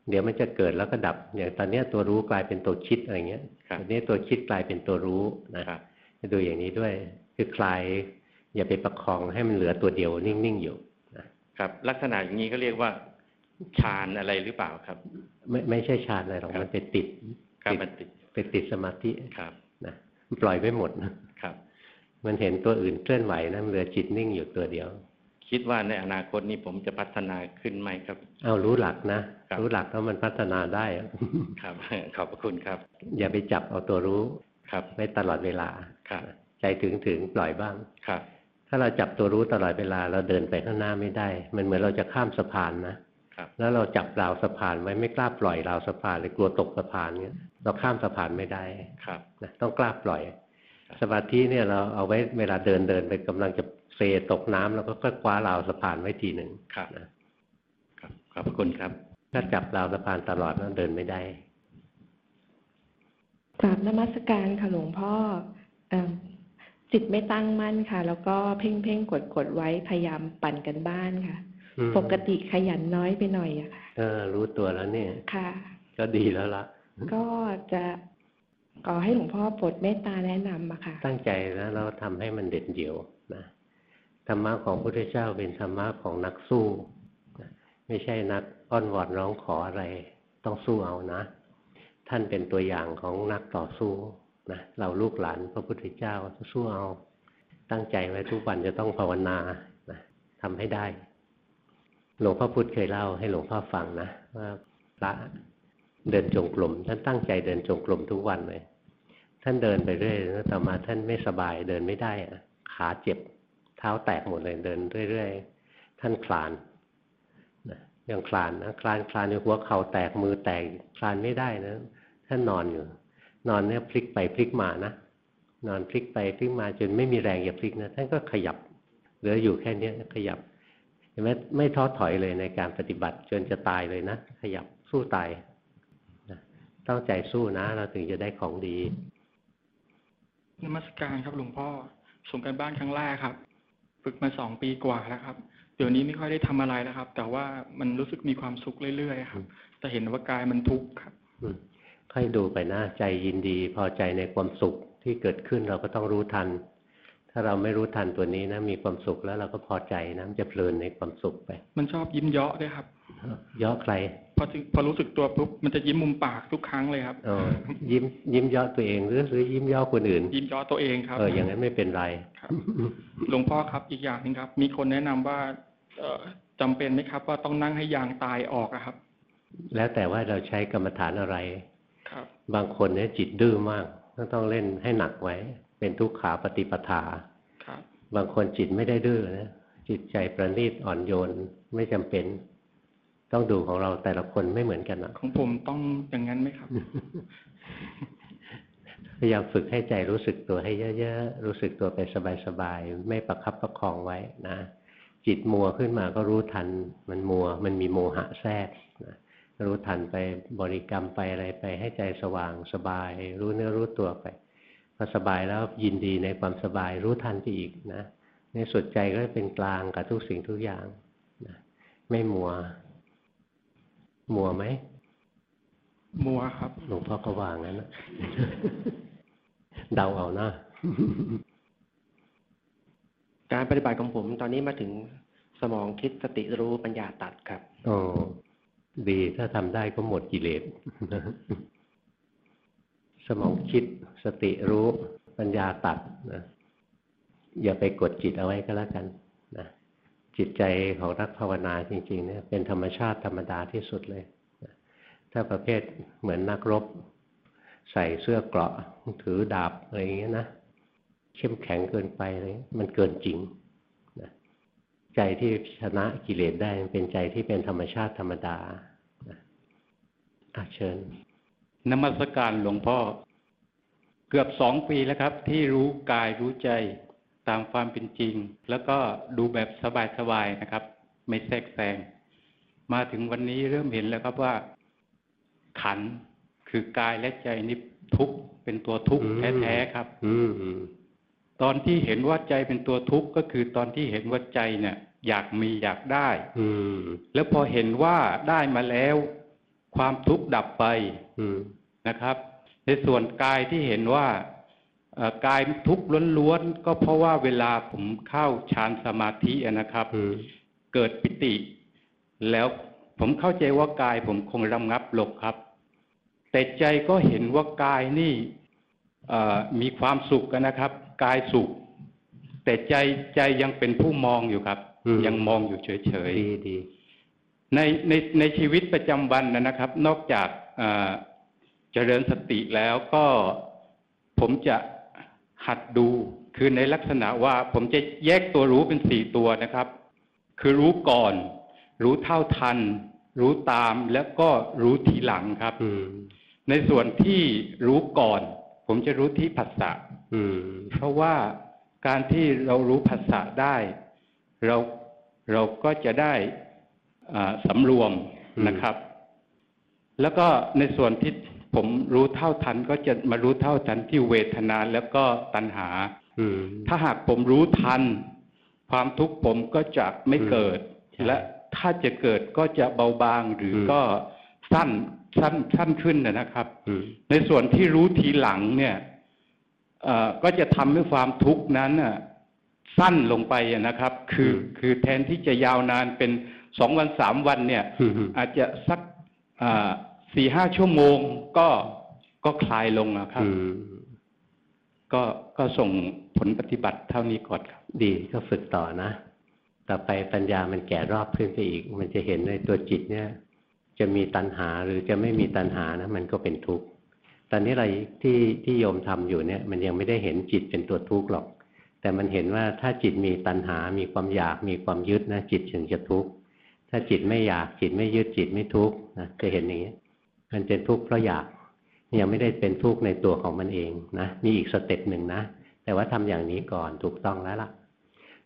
เดี๋ยวมันจะเกิดแล้วก็ดับ อย่างตอนเนี้ยตัวรู้กลายเป็นตัวคิดอะไรเงี้ยครับตอนนี้ตัวคิดกลายเป็นตัวรู้นะครับให้ดูอย่างนี้ด้วยคือคลายอย่าไปประคองให้มันเหลือตัวเดียวนิ่งๆอยู่นะครับ ลักษณะอย่างนี้ก็เรียกว่าฌานอะไรหรือเปล่าครับ ไม่ไม่ใช่ฌานอะไรหรอกครับมันไปติดครับติดมันติดไปติดสมาธิครับนะมันปล่อยไม่หมดนะครับ มันเห็นตัวอื่นเคลื่อนไหวนะมันเหลือจิตนิ่งอยู่ตัวเดียว คิดว่าในอนาคตนี้ผมจะพัฒนาขึ้นไหมครับ เอารู้หลักนะครับรู้หลักแล้วมันพัฒนาได้อะครับ ขอบพระคุณครับ อย่าไปจับเอาตัวรู้ ครับไว้ตลอดเวลาครับใจถึงถึงปล่อยบ้างครับ ถ้าเราจับตัวรู้ตลอดเวลาเราเดินไปข้างหน้าไม่ได้ มันเหมือนเราจะข้ามสะพานนะครับแล้วเราจับราวสะพานไว้ไม่กล้าปล่อยราวสะพานเลยกลัวตกสะพานเงี้ยเราข้ามสะพานไม่ได้ครับนะต้องกล้าปล่อย สมาธิเนี่ยเราเอาไว้เวลาเดินเดินไปกำลังจะเซตกน้ำแล้วก็ค่อยคว้าราวสะพานไว้ทีหนึ่งครับนะครับขอบพระคุณครับ ถ้าจับราวสะพานตลอดแล้วเดินไม่ได้กราบนมัสการค่ะหลวงพ่อเอิ่มจิตไม่ตั้งมั่นค่ะ แล้วก็เพ่งเพ่งกดกดไว้พยายามปั่นกันบ้านค่ะอืมปกติขยันน้อยไปหน่อยอะค่ะเออรู้ตัวแล้วเนี่ยค่ะ ก็ดีแล้วละก็จะ ขอให้หลวงพ่อโปรดเมตตาแนะนำอะค่ะ ตั้งใจนะเราทำให้มันเด็ดเดี่ยวนะธรรมะของพระพุทธเจ้าเป็นธรรมะของนักสู้นะไม่ใช่นักอ้อนวอนร้องขออะไร ต้องสู้เอานะ ท่านเป็นตัวอย่างของนักต่อสู้นะเราลูกหลานพระพุทธเจ้าสู้เอา ตั้งใจไว้ทุกวันจะต้องภาวนานะทำให้ได้ หลวงพ่อพุธเคยเล่าให้หลวงพ่อฟังนะว่าพระ เดินจงกรมท่านตั้งใจเดินจงกรมทุกวันเลยท่านเดินไปเรื่อยแล้วต่อมาท่านไม่สบายเดินไม่ได้อะขาเจ็บ เท้าแตกหมดเลยเดินเรื่อยๆท่านคลานนะยังคลานนะคลานคลานอยู่หัวเข่าแตกมือแตกคลานไม่ได้นะท่านนอนอยู่ นอนเนี่ยพลิกไปพลิกมานะนอนพลิกไปพลิกมาจนไม่มีแรงอย่าพลิกนะท่านก็ขยับเหลืออยู่แค่เนี้ยขยับเห็นไหมไม่ท้อถอยเลยในการปฏิบัติจนจะตายเลยนะขยับสู้ตาย ต้องใจสู้นะ เราถึงจะได้ของดีนมัสการครับหลวงพ่อส่งกันบ้านครั้งแรกครับ ฝึกมาสองปีกว่าแล้วครับ เดี๋ยวนี้ไม่ค่อยได้ทำอะไรแล้วครับ แต่ว่ามันรู้สึกมีความสุขเรื่อยๆครับ แต่เห็นว่ากายมันทุกข์ครับอืมค่อยดูไปนะใจยินดี พอใจในความสุขที่เกิดขึ้นเราก็ต้องรู้ทัน ถ้าเราไม่รู้ทันตัวนี้นะ มีความสุขแล้วเราก็พอใจนะมันจะเพลินในความสุขไป มันชอบยิ้มเยาะด้วยครับ เย่อใคร พอถึงพอรู้สึกตัวปุ๊บมันจะยิ้มมุมปากทุกครั้งเลยครับเออยิ้มยิ้มเย่อตัวเองหรือหรือยิ้มเย่อคนอื่น ยิ้มเยาะตัวเองครับเอออย่างนั้นไม่เป็นไรครับหลวงพ่อครับอีกอย่างหนึงครับ มีคนแนะนำว่าเอ่อจำเป็นไหมครับ ว่าต้องนั่งให้ยางตายออกอะครับ แล้วแต่ว่าเราใช้กรรมฐานอะไรครับ บางคนเนี่ยจิตดื้อมากก็ต้องเล่นให้หนักไว้ เป็นทุกขาปฏิปทาครับ บางคนจิตไม่ได้ดื้อนะจิตใจประณีตอ่อนโยนไม่จำเป็น ต้องดูของเราแต่ละคนไม่เหมือนกันนะของผมต้องอย่างนั้นไหมครับ พยายามฝึกให้ใจรู้สึกตัวให้เยอะๆ รู้สึกตัวไปสบายๆ ไม่ประคับประคองไว้นะ จิตมัวขึ้นมาก็รู้ทัน มันมัว มันมีโมหะแทรกนะรู้ทันไปบริกรรมไปอะไรไป ให้ใจสว่างสบาย รู้เนื้อรู้ตัวไปพอสบายแล้วยินดีในความสบายรู้ทันไปอีกนะในสุดใจก็เป็นกลางกับทุกสิ่งทุกอย่างนะไม่มัว มัวไหม มัวครับ หลวงพ่อก็ว่างั้นนะเดาเอานะ การปฏิบัติของผม ตอนนี้มาถึงสมองคิดสติรู้ปัญญาตัดครับ โอ้ดีถ้าทำได้ก็หมดกิเลส สมองคิดสติรู้ปัญญาตัดนะอย่าไปกดจิตเอาไว้ก็แล้วกันนะ จิตใจของนักภาวนาจริงๆเนี่ยเป็นธรรมชาติธรรมดาที่สุดเลย ถ้าประเภทเหมือนนักรบ ใส่เสื้อเกราะถือดาบอะไรอย่างเงี้ยนะเข้มแข็งเกินไปเลยมันเกินจริงนะใจที่ชนะกิเลสได้มันเป็นใจที่เป็นธรรมชาติธรรมดานะอะเชิญนมัสการหลวงพ่อ เกือบสองปีแล้วครับ ที่รู้กายรู้ใจ ตามความเป็นจริง แล้วก็ดูแบบสบายๆนะครับ ไม่แทรกแซงมาถึงวันนี้เริ่มเห็นแล้วครับว่า ขันธ์คือกายและใจนี่ทุกข์เป็นตัวทุกข์อืมแท้ๆครับอืมอืมตอนที่เห็นว่าใจเป็นตัวทุกข์ก็คือตอนที่เห็นว่าใจเนี่ย อยากมีอยากได้อืมแล้วพอเห็นว่าได้มาแล้ว ความทุกข์ดับไปอืมนะครับ ในส่วนกายที่เห็นว่าเอ่อ กายทุกข์ล้วนๆก็เพราะว่าเวลาผมเข้าฌานสมาธิอะนะครับอืมเกิดปิติ แล้วผมเข้าใจว่ากายผมคงระงับลงครับ แต่ใจก็เห็นว่ากายนี่เอ่อมีความสุขกันนะครับ กายสุข แต่ใจใจยังเป็นผู้มองอยู่ครับอืมยังมองอยู่เฉยดีดีๆในในในชีวิตประจำวันนะนะครับ นอกจากเอ่อเจริญสติแล้วก็ผมจะ หัดดู คือในลักษณะว่าผมจะแยกตัวรู้เป็นสี่ตัวนะครับ คือรู้ก่อน รู้เท่าทัน รู้ตามแล้วก็รู้ทีหลังครับอืมในส่วนที่รู้ก่อน ผมจะรู้ที่ผัสสะอืมเพราะว่าการที่เรารู้ภาษาได้ เราเราก็จะได้อ่าสำรวมนะครับ แล้วก็ในส่วนที่ ผมรู้เท่าทันก็จะมารู้เท่าทันที่เวทนาแล้วก็ตัณหาอืมถ้าหากผมรู้ทัน ความทุกข์ผมก็จะไม่เกิดใช่และถ้าจะเกิดก็จะเบาบางหรืออมก็สั้นสั้นสั้นขึ้นนะครับอืมในส่วนที่รู้ทีหลังเนี่ยเอ่อก็จะทำให้ความทุกข์นั้นน่ะสั้นลงไปอะนะครับ คืออมคือแทนที่จะยาวนานเป็นสองวันสามวันเนี่ยอืมอาจจะสัก สี่ห้าชั่วโมงก็ก็คลายลงนะครับอืมก็ก็ส่งผลปฏิบัติเท่านี้ก่อนครับ ดีก็ฝึกต่อนะ ต่อไปปัญญามันแก่รอบขึ้นไปอีก มันจะเห็นในตัวจิตเนี่ย จะมีตัณหาหรือจะไม่มีตัณหานะมันก็เป็นทุกข์ ตอนนี้อะไรที่ที่โยมทำอยู่เนี่ย มันยังไม่ได้เห็นจิตเป็นตัวทุกข์หรอก แต่มันเห็นว่าถ้าจิตมีตัณหา มีความอยาก มีความยึดนะจิตถึงจะทุกข์ ถ้าจิตไม่อยากจิตไม่ยึดจิตไม่ทุกข์นะจะเห็นอย่างนี้ มันเป็นทุกข์เพราะอยากยังไม่ได้เป็นทุกข์ในตัวของมันเองนะมีอีกสเต็ปหนึ่งนะ แต่ว่าทำอย่างนี้ก่อนถูกต้องแล้วล่ะ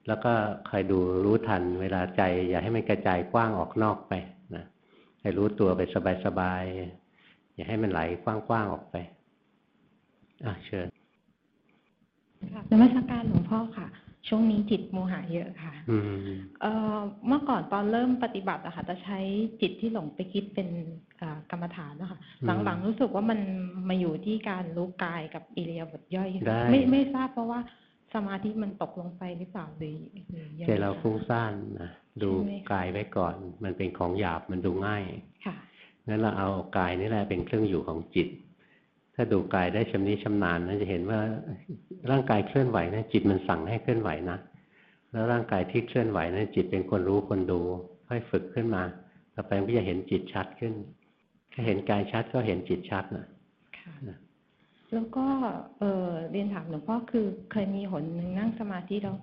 แล้วก็คอยดูรู้ทันเวลาใจ อย่าให้มันกระจายกว้างออกนอกไปนะให้รู้ตัวไปสบายๆอย่าให้มันไหลกว้างๆออกไปอะเชิญค่ะนมัสการหลวงพ่อค่ะ ช่วงนี้จิตโมหะเยอะค่ะอืมเอ่อเมื่อก่อนตอนเริ่มปฏิบัติอะค่ะจะใช้จิตที่หลงไปคิดเป็นเอ่อกรรมฐานนะคะอืมหลังๆรู้สึกว่ามันมาอยู่ที่การรู้กายกับอิริยาบถย่อยได้ไม่ไม่ทราบเพราะว่าสมาธิมันตกลงไปหรือเปล่าหรือหรือยังใจไงเราคะฟุ้งซ่านนะดูใช่ไหมคะกายไว้ก่อน มันเป็นของหยาบมันดูง่ายค่ะงั้นเราเอากายนี่แหละเป็นเครื่องอยู่ของจิต ถ้าดูกายได้ชำนิชำนาญนะจะเห็นว่าร่างกายเคลื่อนไหวนะจิตมันสั่งให้เคลื่อนไหวนะแล้วร่างกายที่เคลื่อนไหวนะจิตเป็นคนรู้คนดูค่อยฝึกขึ้นมาต่อไปมันก็จะเห็นจิตชัดขึ้น ถ้าเห็นกายชัดก็เห็นจิตชัดนะค่ะนะแล้วก็เออเรียนถามหลวงพ่อคือเคยมีหนหนึ่งนั่งสมาธิแล้ว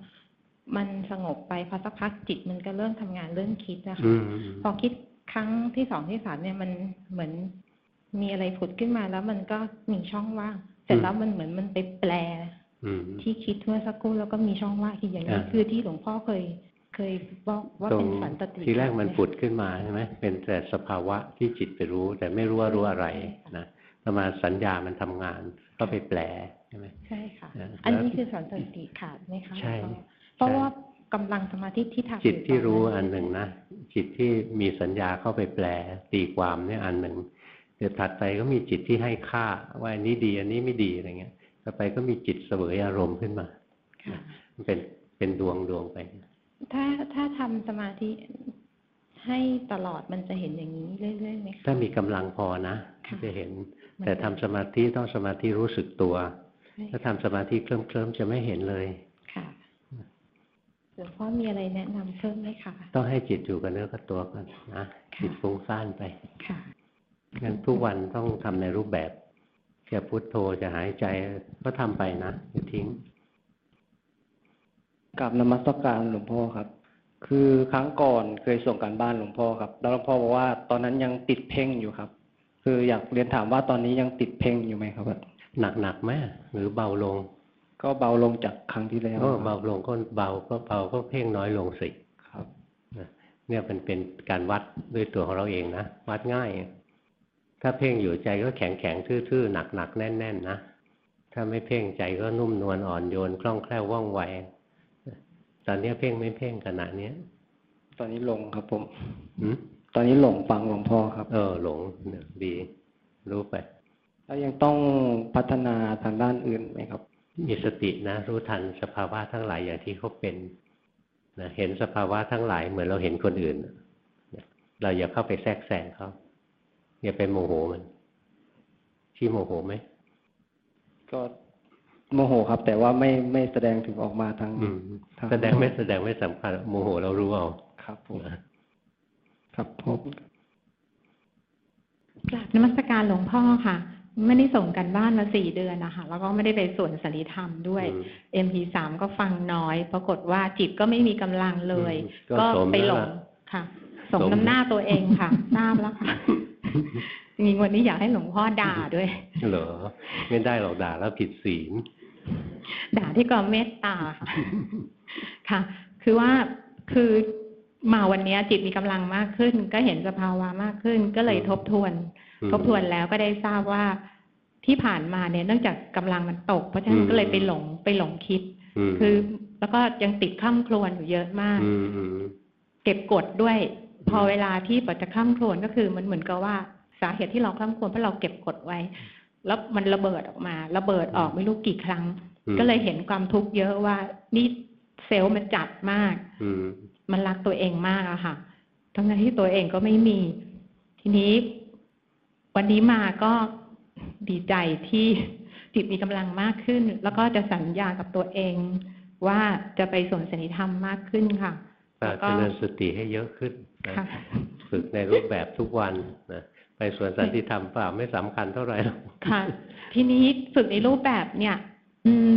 มันสงบไปพอสักพักจิตมันก็เริ่มทำงานเริ่มคิดนะคะอืมพอคิดครั้งที่สองที่สามเนี่ยมันเหมือน มีอะไรผุดขึ้นมาแล้วมันก็มีช่องว่าง เสร็จแล้วมันเหมือนมันไปแปลอืมที่คิดเมื่อสักครู่แล้วก็มีช่องว่างที่อย่างนี้อ่าคือที่หลวงพ่อเคยเคยบอกว่าตรเป็งนสันตติทีแรกมันใช่ไหผุดขึ้นมาใช่ไหมเป็นแต่สภาวะที่จิตไปรู้ แต่ไม่รู้ว่ารู้อะไรนะประมาณสัญญามันทำงาน ก็ไปแปลใช่ไหมใช่ค่ะอ่าอันนี้แล้วคือสันตติขาดไหมคะใช่หลวงพ่อเพราะว่ากำลังสมาธิที่ทำจิตที่ยู่รู้ตอันหนึ่งนะจิตที่มีสัญญาเข้าไปแปลตีความเนี่ยอันหนึ่ง เดี๋ยวถัดไปก็มีจิตที่ให้ค่า ว่าอันนี้ดีอันนี้ไม่ดีอะไรเงี้ย ต่อไปก็มีจิตเสวยอารมณ์ขึ้นมาค่ะมันเป็นเป็นดวงดวงไป ถ้าถ้าทำสมาธิให้ตลอดมันจะเห็นอย่างนี้เรื่อยๆไหมคะถ้ามีกำลังพอนะค่ะจะเห็นมันแต่ทำสมาธิต้องสมาธิรู้สึกตัวใช่ถ้าทำสมาธิเคลิ้มเคลิ้มๆจะไม่เห็นเลยค่ะหลวงพ่อมีอะไรแนะนำเพิ่มไหมคะต้องให้จิตอยู่กับเนื้อกับตัวก่อนนะค่ะจิตฟุ้งซ่านไปค่ะ งั้นทุกวันต้องทำในรูปแบบจะพุโทโธจะหายใจก็ทำไปนะอย่าทิ้งกับนมัสการหลวงพ่อครับ คือครั้งก่อนเคยส่งการบ้านหลวงพ่อครับ แล้วหลวงพ่อบอกว่าตอนนั้นยังติดเพ่งอยู่ครับ คืออยากเรียนถามว่าตอนนี้ยังติดเพ่งอยู่ไหมครับหนักหนักๆไหมหรือเบาลง ก็เบาลงจากครั้งที่แล้วก็ครับเบาลงก็เบาก็เบาก็เพ่งน้อยลงสิครับนะเนี่ยมันเป็นการวัดด้วยตัวของเราเองนะวัดง่าย ถ้าเพ่งอยู่ใจก็แข็งแข็งๆทื่อๆหนักหนักๆแน่นๆนะถ้าไม่เพ่งใจก็นุ่มนวลอ่อนโยนคล่องแคล่วว่องไวตอนเนี้ยเพ่งไม่เพ่งขณะเนี้ย ตอนนี้หลงครับผมหืมตอนนี้หลงฟังหลวงพ่อครับ เออหลงเนี่ยดี รู้ไปแล้วยังต้องพัฒนาทางด้านอื่นไหมครับ มีสตินะ รู้ทันสภาวะทั้งหลายอย่างที่เขาเป็นนะเห็นสภาวะทั้งหลายเหมือนเราเห็นคนอื่นนะเราอย่าเข้าไปแทรกแซงเขา อย่าไปโมโหมันที่โมโหไหมก็โมโหครับ แต่ว่าไม่ไม่แสดงถึงออกมาทางอืมทางแสดงไม่แสดงไม่สำคัญโมโหเรารู้เอาครับผมนะครับผมกราบนมัสการหลวงพ่อค่ะ ไม่ได้ส่งกันบ้านมาสี่เดือนนะคะแล้วก็ไม่ได้ไปสวนสริธรรมด้วยอืม MP3 ก็ฟังน้อย ปรากฏว่าจิตก็ไม่มีกำลังเลยอืมก็ก็สมไปหลแล้วงล่ะค่ะสมสมน้ำหน้าตัวเองค่ะทราบแล้วค่ะ จริงๆวันนี้อยากให้หลวงพ่อด่าด้วย เหรอ ไม่ได้หรอกด่าแล้วผิดศีล ด่าที่กรเมตตาค่ะค่ะ คือว่าคือมาวันเนี้ยจิตมีกำลังมากขึ้น ก็เห็นสภาวะมากขึ้น ก็เลยอืมทบทวนอืมทบทวนแล้วก็ได้ทราบว่าที่ผ่านมาเนี่ยเนื่องจากกำลังมันตก เพราะฉะนั้นก็เลยไปหลงไปหลงคิดมคือแล้วก็ยังติดข้ามครวนอยู่เยอะมากอืมอืมเก็บกดด้วย พออืมเวลาที่ปจะข้ามโครวนก็คือมันเหมือนกับว่าสาเหตุที่เราข้ามโครวนเพราะเราเก็บกดไว้ แล้วมันระเบิดออกมา ระเบิดออกไม่รู้กี่ครั้งอืมก็เลยเห็นความทุกข์เยอะว่านี่เซลล์มันจัดมากอืมมันรักตัวเองมากอะค่ะ ทั้งนั้นที่ตัวเองก็ไม่มี ทีนี้ วันนี้มาก็ดีใจที่จิตมีกำลังมากขึ้น แล้วก็จะสัญญากับตัวเอง ว่าจะไปสวนสนิธรรมมากขึ้นค่ะก็แล้ว เจก็ริญสติให้เยอะขึ้นนะค่ะฝึกในรูปแบบทุกวันนะไปสวนสันติธรรมเปล่าไม่สำคัญเท่าไหร่หรอกค่ะ ทีนี้ฝึกในรูปแบบเนี่ย อืม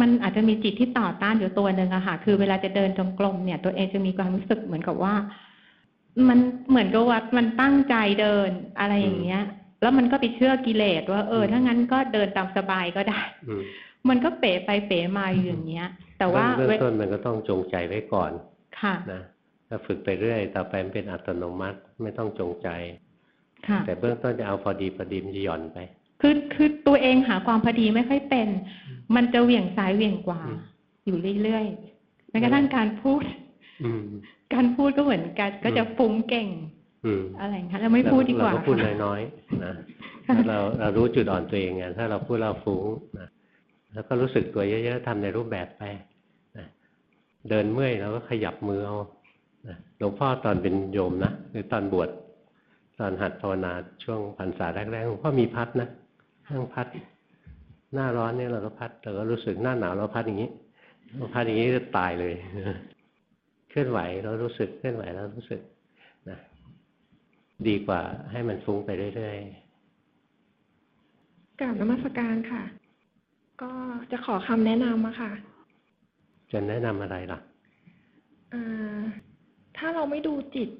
มันอาจจะมีจิตที่ต่อต้านอยู่ตัวหนึ่งอะค่ะ คือเวลาจะเดินจงกรมเนี่ย ตัวเองจะมีความรู้สึกเหมือนกับว่า มันเหมือนกับว่ามันตั้งใจเดินอะไรอย่างเงี้ย แล้วมันก็ไปเชื่อกิเลสว่า เออ ถ้างั้นก็เดินตามสบายก็ได้อืมมันก็เป๋ไปเป๋มาอยู่อย่างเงี้ย แต่ว่าเบื้องเวต้นมันก็ต้องจงใจไว้ก่อน ค่ะนะถ้าฝึกไปเรื่อย ต่อไปมันเป็นอัตโนมัติไม่ต้องจงใจ ค่ะ แต่เบื้องต้นจะเอาพอดีพอดีมันจะหย่อนไป คือคือตัวเองหาความพอดีไม่ค่อยเป็น มันจะเหวี่ยงซ้ายเหวี่ยงขวาอืมอยู่เรื่อยๆแม้กระทั่งการพูดอืมการพูดก็เหมือนกัน ก็จะฟุ้งเก่งอืมอะไรอย่างเงี้ยเราไม่พูดดีกว่าเราก็พูดน้อยๆนะค่ะถ้าเราเรารู้จุดอ่อนตัวเองไงถ้าเราพูดเราฟุ้งนะแล้วก็รู้สึกตัวเยอะๆทำในรูปแบบไปนะ เดินเมื่อยเราก็ขยับมือเอาหลวงพ่อตอนเป็นโยมนะหรือตอนบวชตอนหัดภาวนาช่วงพรรษาแรกๆหลวงพ่อมีพัดนะนั่งพัด หน้าร้อนเนี่ยเราก็พัดเราก็รู้สึกหน้าหนาวเราพัดอย่างนี้เราพัดอย่างนี้จะตายเลยเคลื่อนไหวเรารู้สึกเคลื่อนไหวแล้วรู้สึกนะดีกว่าให้มันฟุ้งไปเรื่อยๆกราบนมัสการค่ะ ก็จะขอคำแนะนำอะค่ะ จะแนะนำอะไรล่ะอ่าถ้าเราไม่ดูจิต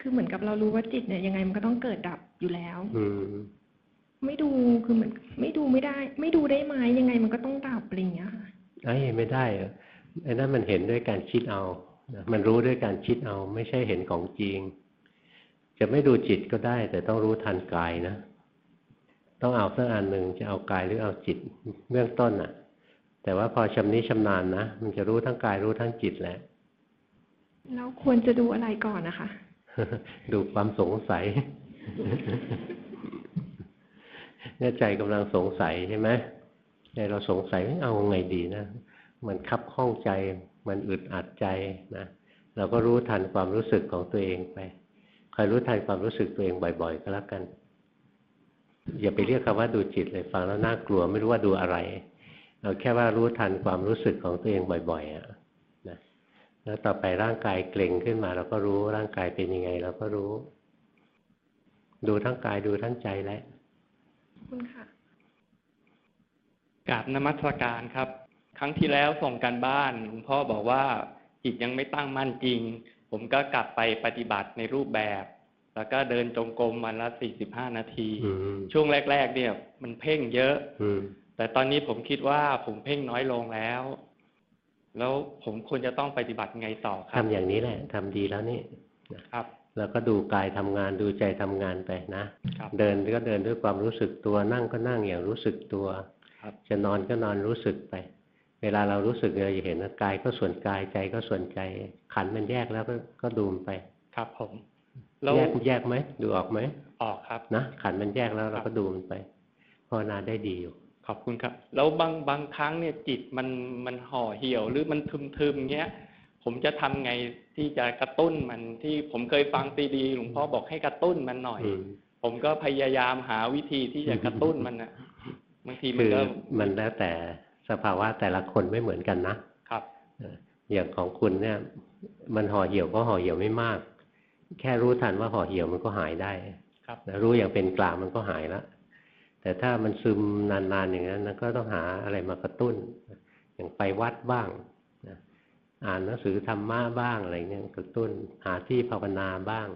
คือเหมือนกับเรารู้ว่าจิตเนี่ยยังไงมันก็ต้องเกิดดับอยู่แล้วอืมไม่ดูคือเหมือนไม่ดูไม่ได้ ไม่ดูได้ไหมยังไงมันก็ต้องดับอะไรอย่างเงี้ยค่ะไอ้ยไม่ได้อะไอ้นั่นมันเห็นด้วยการคิดเอานะมันรู้ด้วยการคิดเอา ไม่ใช่เห็นของจริง จะไม่ดูจิตก็ได้ แต่ต้องรู้ทันกายนะ ต้องเอาสักอันหนึ่งจะเอากายหรือเอาจิตเบื้องต้นอะ แต่ว่าพอชำนิชำนาญนะมันจะรู้ทั้งกายรู้ทั้งจิตแหละแล้วควรจะดูอะไรก่อนนะคะ ดูความสงสัยเนี่ยใจกำลังสงสัยใช่ไหมใจเราสงสัยเอ้ยเอาไงดีนะ มันคับข้องใจ มันอึดอัดใจนะ เราก็รู้ทันความรู้สึกของตัวเองไปคอยรู้ทันความรู้สึกตัวเองบ่อย ๆ ก็แล้วกัน อย่าไปเรียกคำว่าดูจิตเลยฟังแล้วน่ากลัวไม่รู้ว่าดูอะไร เราแค่ว่ารู้ทันความรู้สึกของตัวเองบ่อยๆอะนะแล้วต่อไปร่างกายเกร็งขึ้นมา เราก็รู้ร่างกายเป็นยังไง เราก็รู้ ดูทั้งกายดูทั้งใจแหละขอบคุณค่ะกราบนมัสการครับ ครั้งที่แล้วส่งกันบ้านหลวงพ่อบอกว่าจิตยังไม่ตั้งมั่นจริง ผมก็กลับไปปฏิบัติในรูปแบบ แล้วก็เดินจงกรมวันละสี่สิบห้านาทีอืมช่วงแรก ๆ เนี่ย มันเพ่งเยอะอืม แต่ตอนนี้ผมคิดว่าผมเพ่งน้อยลงแล้ว แล้วผมควรจะต้องปฏิบัติไงต่อครับทำอย่างนี้แหละทำดีแล้วนี่ครับ แล้วก็ดูกายทำงานดูใจทำงานไปนะครับเดินก็เดินด้วยความรู้สึกตัวนั่งก็นั่งอย่างรู้สึกตัวครับจะนอนก็นอนรู้สึกไป เวลาเรารู้สึกเราจะเห็นว่ากายก็ส่วนกายใจก็ส่วนใจ ขันธ์มันแยกแล้วก็ก็ดูมันไป ครับผมแล้วแยกแยกไหมดูออกไหมออกครับนะขันธ์มันแยกแล้วเราครัก็บดูมันไปภาวนาได้ดีอยู่ ขอบคุณครับ แล้วบางบางครั้งเนี่ยจิตมันมันห่อเหี่ยว หรือมันทึมทึมๆเงี้ย ผมจะทำไงที่จะกระตุ้นมันที่ผมเคยฟังซีดีหลวงพ่อบอกให้กระตุ้นมันหน่อยอืมผมก็พยายามหาวิธีที่จะกระตุ้นมันนะบางทีมันคือก็มันแล้วแต่สภาวะแต่ละคนไม่เหมือนกันนะครับเอออย่างของคุณเนี่ย มันห่อเหี่ยวก็ห่อเหี่ยวไม่มาก แค่รู้ทันว่าห่อเหี่ยวมันก็หายได้ ครับนะรู้อย่างเป็นกลางมันก็หายแล้ว แต่ถ้ามันซึมนานๆอย่างนั้นนะก็ต้องหาอะไรมากระตุ้น อย่างไปวัดบ้างนะอ่านหนังสือธรรมะบ้างอะไรเงี้ยกระตุ้น หาที่ภาวนาบ้าง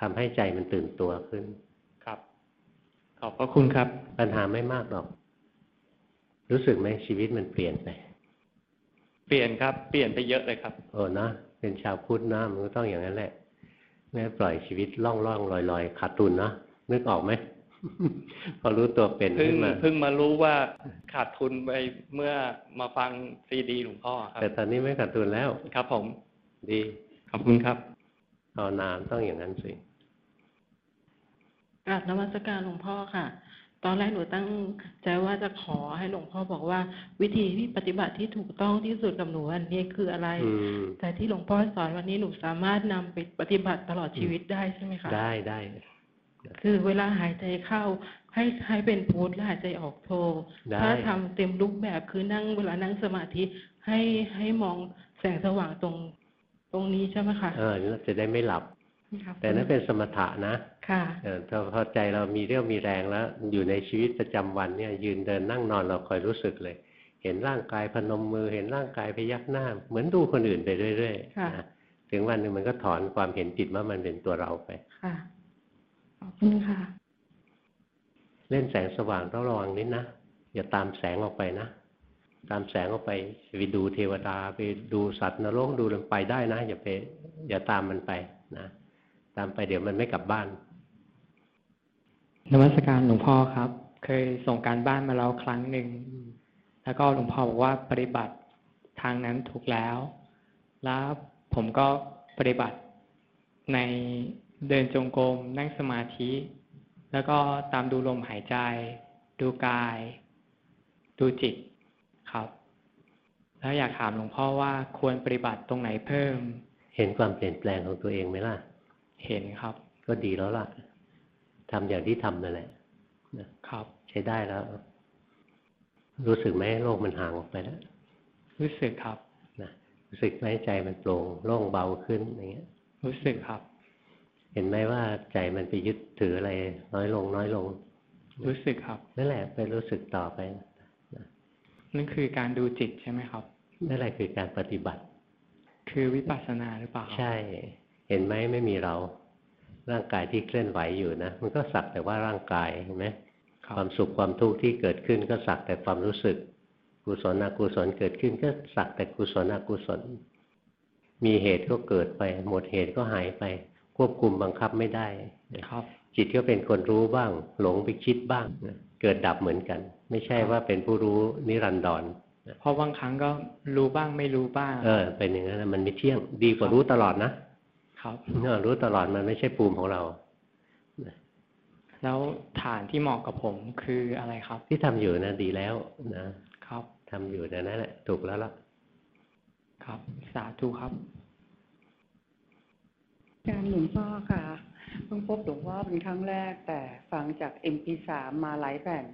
ทำให้ใจมันตื่นตัวขึ้น ครับ ขอบพระคุณครับ ปัญหาไม่มากหรอก รู้สึกไหมชีวิตมันเปลี่ยนไป เปลี่ยนครับ เปลี่ยนไปเยอะเลยครับโอ้นะเป็นชาวพุทธนะมันก็ต้องอย่างนั้นแหละไม่ปล่อยชีวิตล่องล่องลอยลอยขาดทุนนะนึกออกไหม พอรู้ตัวเป็นเพิ่งขึ้นมาเพิ่งมารู้ว่าขาดทุนไปเมื่อมาฟังซีดีหลวงพ่อครับ แต่ตอนนี้ไม่ขาดทุนแล้วครับ ผม ดีขอบคุณครับภาวนานต้องอย่างนั้นสิกราบนมัสการหลวงพ่อค่ะ ตอนแรกหนูตั้งใจว่าจะขอให้หลวงพ่อบอกว่า วิธีที่ปฏิบัติที่ถูกต้องที่สุดกับหนูอันนี้คืออะไรอืมแต่ที่หลวงพ่อสอนวันนี้หนูสามารถนำไปปฏิบัติตลอดชีวิตได้ใช่ไหมคะได้ได้ คือเวลาหายใจเข้า ให้ให้เป็นพุทและหายใจออกโทได้ถ้าทำเต็มรูปแบบคือนั่งเวลานั่งสมาธิให้ให้มองแสงสว่างตรงตรงนี้ใช่ไหมคะเออแล้วจะได้ไม่หลับครับแต่นั้นเป็นสมถะนะค่ะเออถ้าพอใจเรามีเรี่ยวมีแรงแล้ว อยู่ในชีวิตประจำวันเนี่ยยืนเดินนั่งนอนเราคอยรู้สึกเลย เห็นร่างกายพนมมือเห็นร่างกายพยักหน้า เหมือนดูคนอื่นไปเรื่อยค่ะๆนะถึงวันหนึ่งมันก็ถอนความเห็นผิดว่ามันเป็นตัวเราไปค่ะ ขอบคุณค่ะ เล่นแสงสว่างต้องระวังนิดนะอย่าตามแสงออกไปนะ ตามแสงออกไปไปดูเทวดาไปดูสัตว์นรกดูมันไปได้นะ อย่าไป อย่าตามมันไปนะตามไปเดี๋ยวมันไม่กลับบ้าน นมัสการหลวงพ่อครับ เคยส่งการบ้านมาแล้วครั้งหนึ่ง แล้วก็หลวงพ่อบอกว่าปฏิบัติทางนั้นถูกแล้ว แล้วผมก็ปฏิบัติใน เดินจงกรมนั่งสมาธิ แล้วก็ตามดูลมหายใจ ดูกาย ดูจิตครับ แล้วอยากถามหลวงพ่อว่าควรปฏิบัติตรงไหนเพิ่ม เห็นความเปลี่ยนแปลงของตัวเองไหมล่ะ เห็นครับ ก็ดีแล้วล่ะทำอย่างที่ทำนั่นแหละนะครับ ใช้ได้แล้ว รู้สึกไหมโลกมันห่างออกไปแล้ว รู้สึกครับนะรู้สึกไหมใจมันโปร่งโล่งเบาขึ้นอย่างเงี้ย รู้สึกครับ เห็นไหมว่าใจมันไปยึดถืออะไร น้อยลง น้อยลง รู้สึกครับนั่นแหละไปรู้สึกต่อไปนั่นคือการดูจิตใช่ไหมครับนั่นแหละคือการปฏิบัติ คือวิปัสสนาหรือเปล่าครับใช่ เห็นไหมไม่มีเรา ร่างกายที่เคลื่อนไหวอยู่นะมันก็สักแต่ว่าร่างกายเห็นไหมครับความสุขความทุกข์ที่เกิดขึ้นก็สักแต่ความรู้สึก กุศลอกุศลเกิดขึ้นก็สักแต่กุศลอกุศล มีเหตุก็เกิดไป หมดเหตุก็หายไป ควบคุมบังคับไม่ได้ครับ จิตก็เป็นคนรู้บ้าง หลงไปคิดบ้างนะเกิดดับเหมือนกัน ไม่ใช่ว่าเป็นผู้รู้นิรันดรเพราะบางครั้งก็รู้บ้างไม่รู้บ้าง เออ เป็นอย่างนั้นนะมันไม่เที่ยงดีกว่ารู้ตลอดนะครับเออรู้ตลอดมันไม่ใช่ภูมิของเราแล้วฐานที่เหมาะกับผมคืออะไรครับ ที่ทำอยู่นะดีแล้วนะครับทำอยู่นะนั่นแหละถูกแล้วล่ะ ครับ สาธุครับ การหลวงพ่อค่ะเพิ่งพบหลวงพ่อเป็นครั้งแรก แต่ฟังจาก MP3 มาหลายแผ่น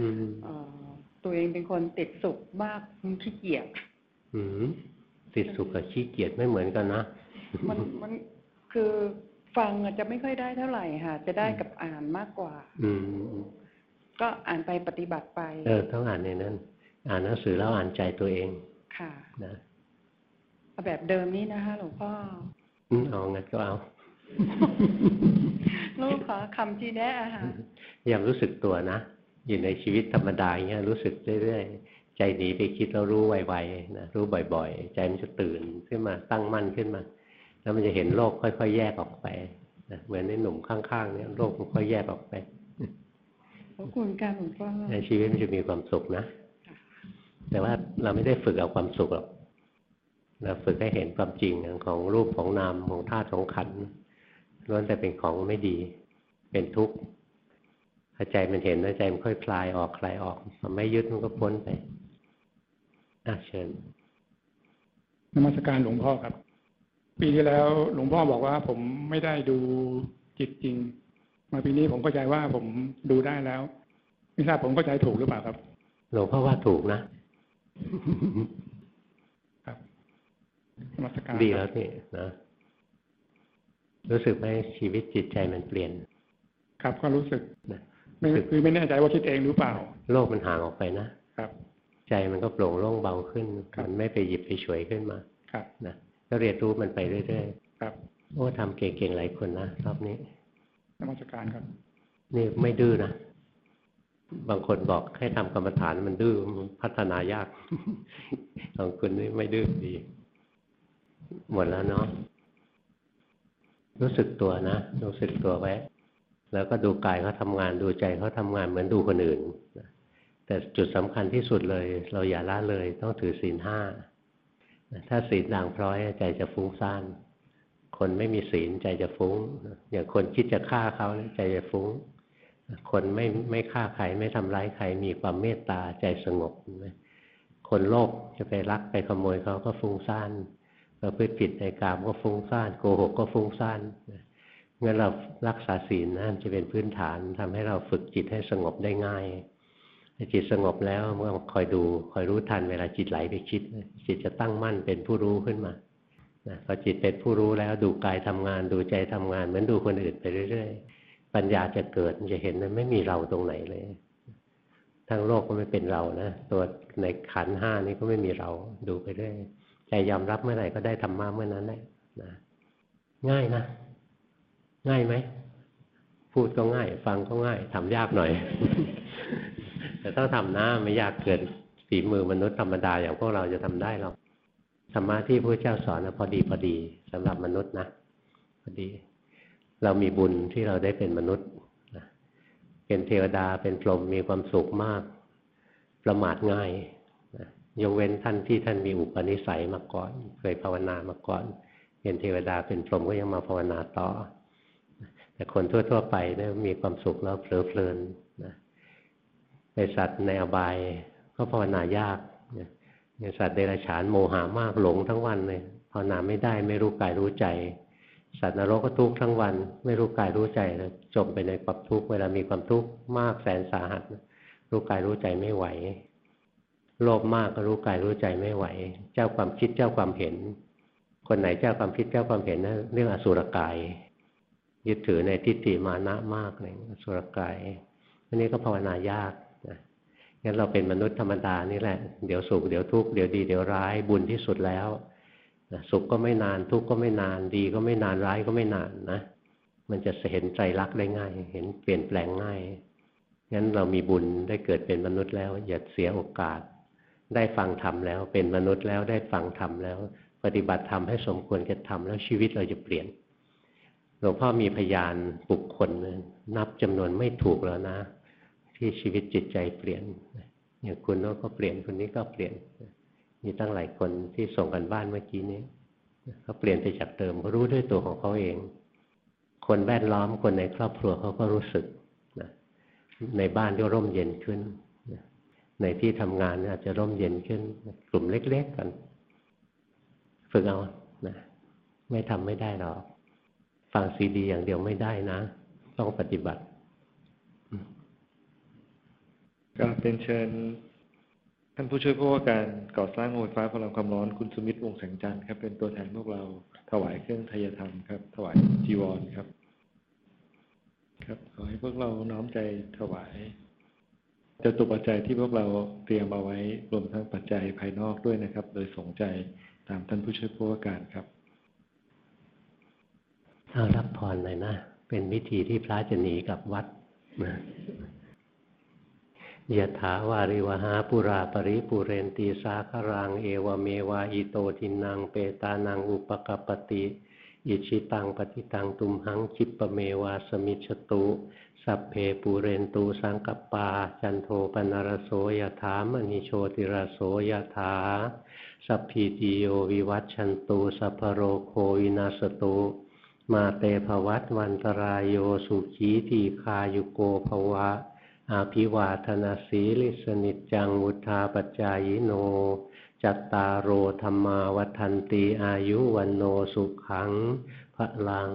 อืมเอ่อตัวเองเป็นคนติดสุขมากขี้เกียจอืมติดสุขกับขี้เกียจไม่เหมือนกันนะ มันมันคือฟังอาจจะไม่ค่อยได้เท่าไหร่ค่ะ จะได้กับอ่านมากกว่า อืมก็อ่านไปปฏิบัติไปเออต้องอ่านในนั้น อ่านหนังสือแล้วอ่านใจตัวเอง ค่ะนะเอาแบบเดิมนี้นะคะหลวงพ่ออืม เอางั้นก็เอาลูกขอคำที่แนะอะค่ะพยายามรู้สึกตัวนะ อยู่ในชีวิตธรรมดาอย่างเงี้ยรู้สึกเรื่อยๆ ใจหนีไปคิดแล้วรู้ไวๆนะรู้บ่อยๆ ใจมันจะตื่นขึ้นมาตั้งมั่นขึ้นมา แล้วมันจะเห็นโลกค่อยๆ แยกออกไปนะเหมือนในหนุ่มข้างๆ เนี่ยโลกมันค่อยแยกออกไปขอบคุณการหลวงพ่อในชีวิตมันจะมีความสุขนะ แต่ว่าเราไม่ได้ฝึกเอาความสุขหรอก เราฝึกให้เห็นความจริงของรูปของนามของธาตุของขันธ์ล้วนแต่เป็นของไม่ดี เป็นทุกข์พอใจมันเห็นแล้วใจมันค่อยคลายออกคลายออกมันไม่ยึดมันก็พ้นไปอะเชิญนมัสการหลวงพ่อครับ ปีที่แล้วหลวงพ่อบอกว่า ผมไม่ได้ดูจิตจริง มาปีนี้ผมเข้าใจว่าผมดูได้แล้วไม่ทราบผมเข้าใจถูกหรือเปล่าครับ หลวงพ่อว่าถูกนะน มัสการดีแล้วนี่นะรู้สึกไหมชีวิตจิตใจมันเปลี่ยน ครับก็รู้สึกนะไม่คือไม่แน่ใจว่าคิดเองหรือเปล่า โลกมันห่างออกไปนะครับ ใจมันก็โปร่งโล่งเบาขึ้นมันไม่ไปหยิบไปฉวยขึ้นมา ครับนะก็เรียนรู้มันไปเรื่อยครับๆโอ้ทำเก่งๆหลายคนนะรอบนี้นมัสการครับ นี่ไม่ดื้อนะบางคนบอกให้ทำกรรมฐานมันดื้อมันพัฒนายากของคุณนี่ไม่ดื้อดี หมดแล้วเนาะรู้สึกตัวนะรู้สึกตัวไว้ แล้วก็ดูกายเขาทำงานดูใจเขาทำงานเหมือนดูคนอื่นแต่จุดสำคัญที่สุดเลย เราอย่าละเลยต้องถือศีลห้าถ้าศีลด่างพร้อยใจจะฟุ้งซ่านคนไม่มีศีลใจจะฟุ้ง อย่างคนคิดจะฆ่าเขาใจจะฟุ้ง คนไม่ไม่ฆ่าใครไม่ทำร้ายใครมีความเมตตาใจสงบคนโลภจะไปรักไปขโมยเขาก็ฟุ้งซ่าน ประพฤติผิดในกามก็ฟุ้งซ่านโกหกก็ฟุ้งซ่านงั้นเรารักษาศีลนะมันจะเป็นพื้นฐานทำให้เราฝึกจิตให้สงบได้ง่ายจิตสงบแล้วเมื่อคอยดูคอยรู้ทันเวลาจิตไหลไปคิด จิตจะตั้งมั่นเป็นผู้รู้ขึ้นมาพอจิตเป็นผู้รู้แล้วดูกายทำงาน ดูใจทำงาน เหมือนดูคนอื่นไปเรื่อย ๆ ปัญญาจะเกิดจะเห็นว่าไม่มีเราตรงไหนเลยทั้งโลกก็ไม่เป็นเรานะตัวในขันห้านี้ก็ไม่มีเราดูไปเรื่อย ใจยอมรับเมื่อไหร่ก็ได้ธรรมะเมื่อนั้นแหละนะง่ายนะ ง่ายไหม พูดก็ง่าย ฟังก็ง่ายทำยากหน่อย แต่ต้องทำนะไม่ยากเกินฝีมือมนุษย์ธรรมดาอย่างพวกเราจะทำได้หรอกธรรมะที่พระเจ้าสอนนะพอดีพอดีสำหรับมนุษย์นะพอดี เรามีบุญที่เราได้เป็นมนุษย์นะเป็นเทวดาเป็นพรหมมีความสุขมาก ประมาทง่าย ยกเว้นท่านที่ท่านมีอุปนิสัยมาก่อน เคยภาวนามาก่อน เป็นเทวดาเป็นพรหมก็ยังมาภาวนาต่อ แต่คนทั่ว ๆ ไปเนี่ยมีความสุขแล้วเพลิดเพลินนะในสัตว์ในอบายก็ภาวนายากในสัตว์เดรัจฉานโมหามากหลงทั้งวันเลยภาวนาไม่ได้ไม่รู้กายรู้ใจ สัตว์นรกก็ทุกข์ทั้งวัน ไม่รู้กายรู้ใจเลยจมไปในความทุกข์เวลามีความทุกข์มากแสนสาหัสรู้กายรู้ใจไม่ไหว โลภมากก็รู้กายรู้ใจไม่ไหว เจ้าความคิดเจ้าความเห็น คนไหนเจ้าความคิดเจ้าความเห็นนะั้นเรื่องอสุรกาย ยึดถือในทิฏฐิมานะมากเลยอสุรกายอันนี้ก็ภาวนายากนะงั้นเราเป็นมนุษย์ธรรมดานี่แหละ เดี๋ยวสุขเดี๋ยวทุกข์เดี๋ยวดีเดี๋ยวร้ายบุญที่สุดแล้วนะสุขก็ไม่นานทุกข์ก็ไม่นานดีก็ไม่นานร้ายก็ไม่นานนะ มันจะเห็นใจรักได้ง่าย เห็นเปลี่ยนแปลงง่ายงั้นเรามีบุญได้เกิดเป็นมนุษย์แล้ว อย่าเสียโอกาส ได้ฟังธรรมแล้ว เป็นมนุษย์แล้วได้ฟังธรรมแล้ว ปฏิบัติธรรมให้สมควรแก่ธรรมแล้วชีวิตเราจะเปลี่ยนหลวงพ่อมีพยานบุคคลนับจำนวนไม่ถูกแล้วนะ ที่ชีวิตจิตใจเปลี่ยนอย่างคุณโน้ก็เปลี่ยนคนนี้ก็เปลี่ยน มีตั้งหลายคนที่ส่งกันบ้านเมื่อกี้นี้เขาเปลี่ยนไปจากเดิมเขารู้ด้วยตัวของเขาเอง คนแวดล้อมคนในครอบครัวเขาก็รู้สึกนะในบ้านก็ร่มเย็นขึ้น ในที่ทำงานอาจจะร่มเย็นขึ้น กลุ่มเล็ก ๆกัน ฝึกเอานะไม่ทำไม่ได้หรอก ฟังซีดีอย่างเดียวไม่ได้นะ ต้องปฏิบัติ ก็เป็นเชิญท่านผู้ช่วยผู้ว่าการก่อสร้างโรงไฟฟ้าพลังความร้อนคุณสุมิตรวงแสงจันทร์ครับ เป็นตัวแทนพวกเราถวายเครื่องทยธรรมครับ ถวายจีวรครับ ครับขอให้พวกเราน้อมใจถวาย จตุปัจจัยที่พวกเราเตรียมเอาไว้รวมทั้งปัจจัยภายนอกด้วยนะครับ โดยสงใจตามท่านผู้ช่วยผู้ว่าการครับเอารับพรเลยนะ เป็นวิธีที่พระจะหนีกับวัดนะ ยถาวาริวหาปูราปริปูเรนติ สาครัง เอวเมว อิโตทินนังเปตานังอุปกัปปติ อิจฉิตังปัตถิตังตุมหัง ขิปปเมว สมิชฌตุ สัพเพปูเรนตุ สังกัปปา จันโทปัณณรโสยถามณิโชติรโสยถา สัพพีติโยวิวัชชันตุสัพพโรโควินัสสตุมาเตภวัตวันตรายโยสุขีทีคายุโกภวะ อาภิวาธนาสีลิสนิจังวุธาปจายโน จัตตารโอธรรมาวัฒนตีอายุวันโนสุขังพระลัง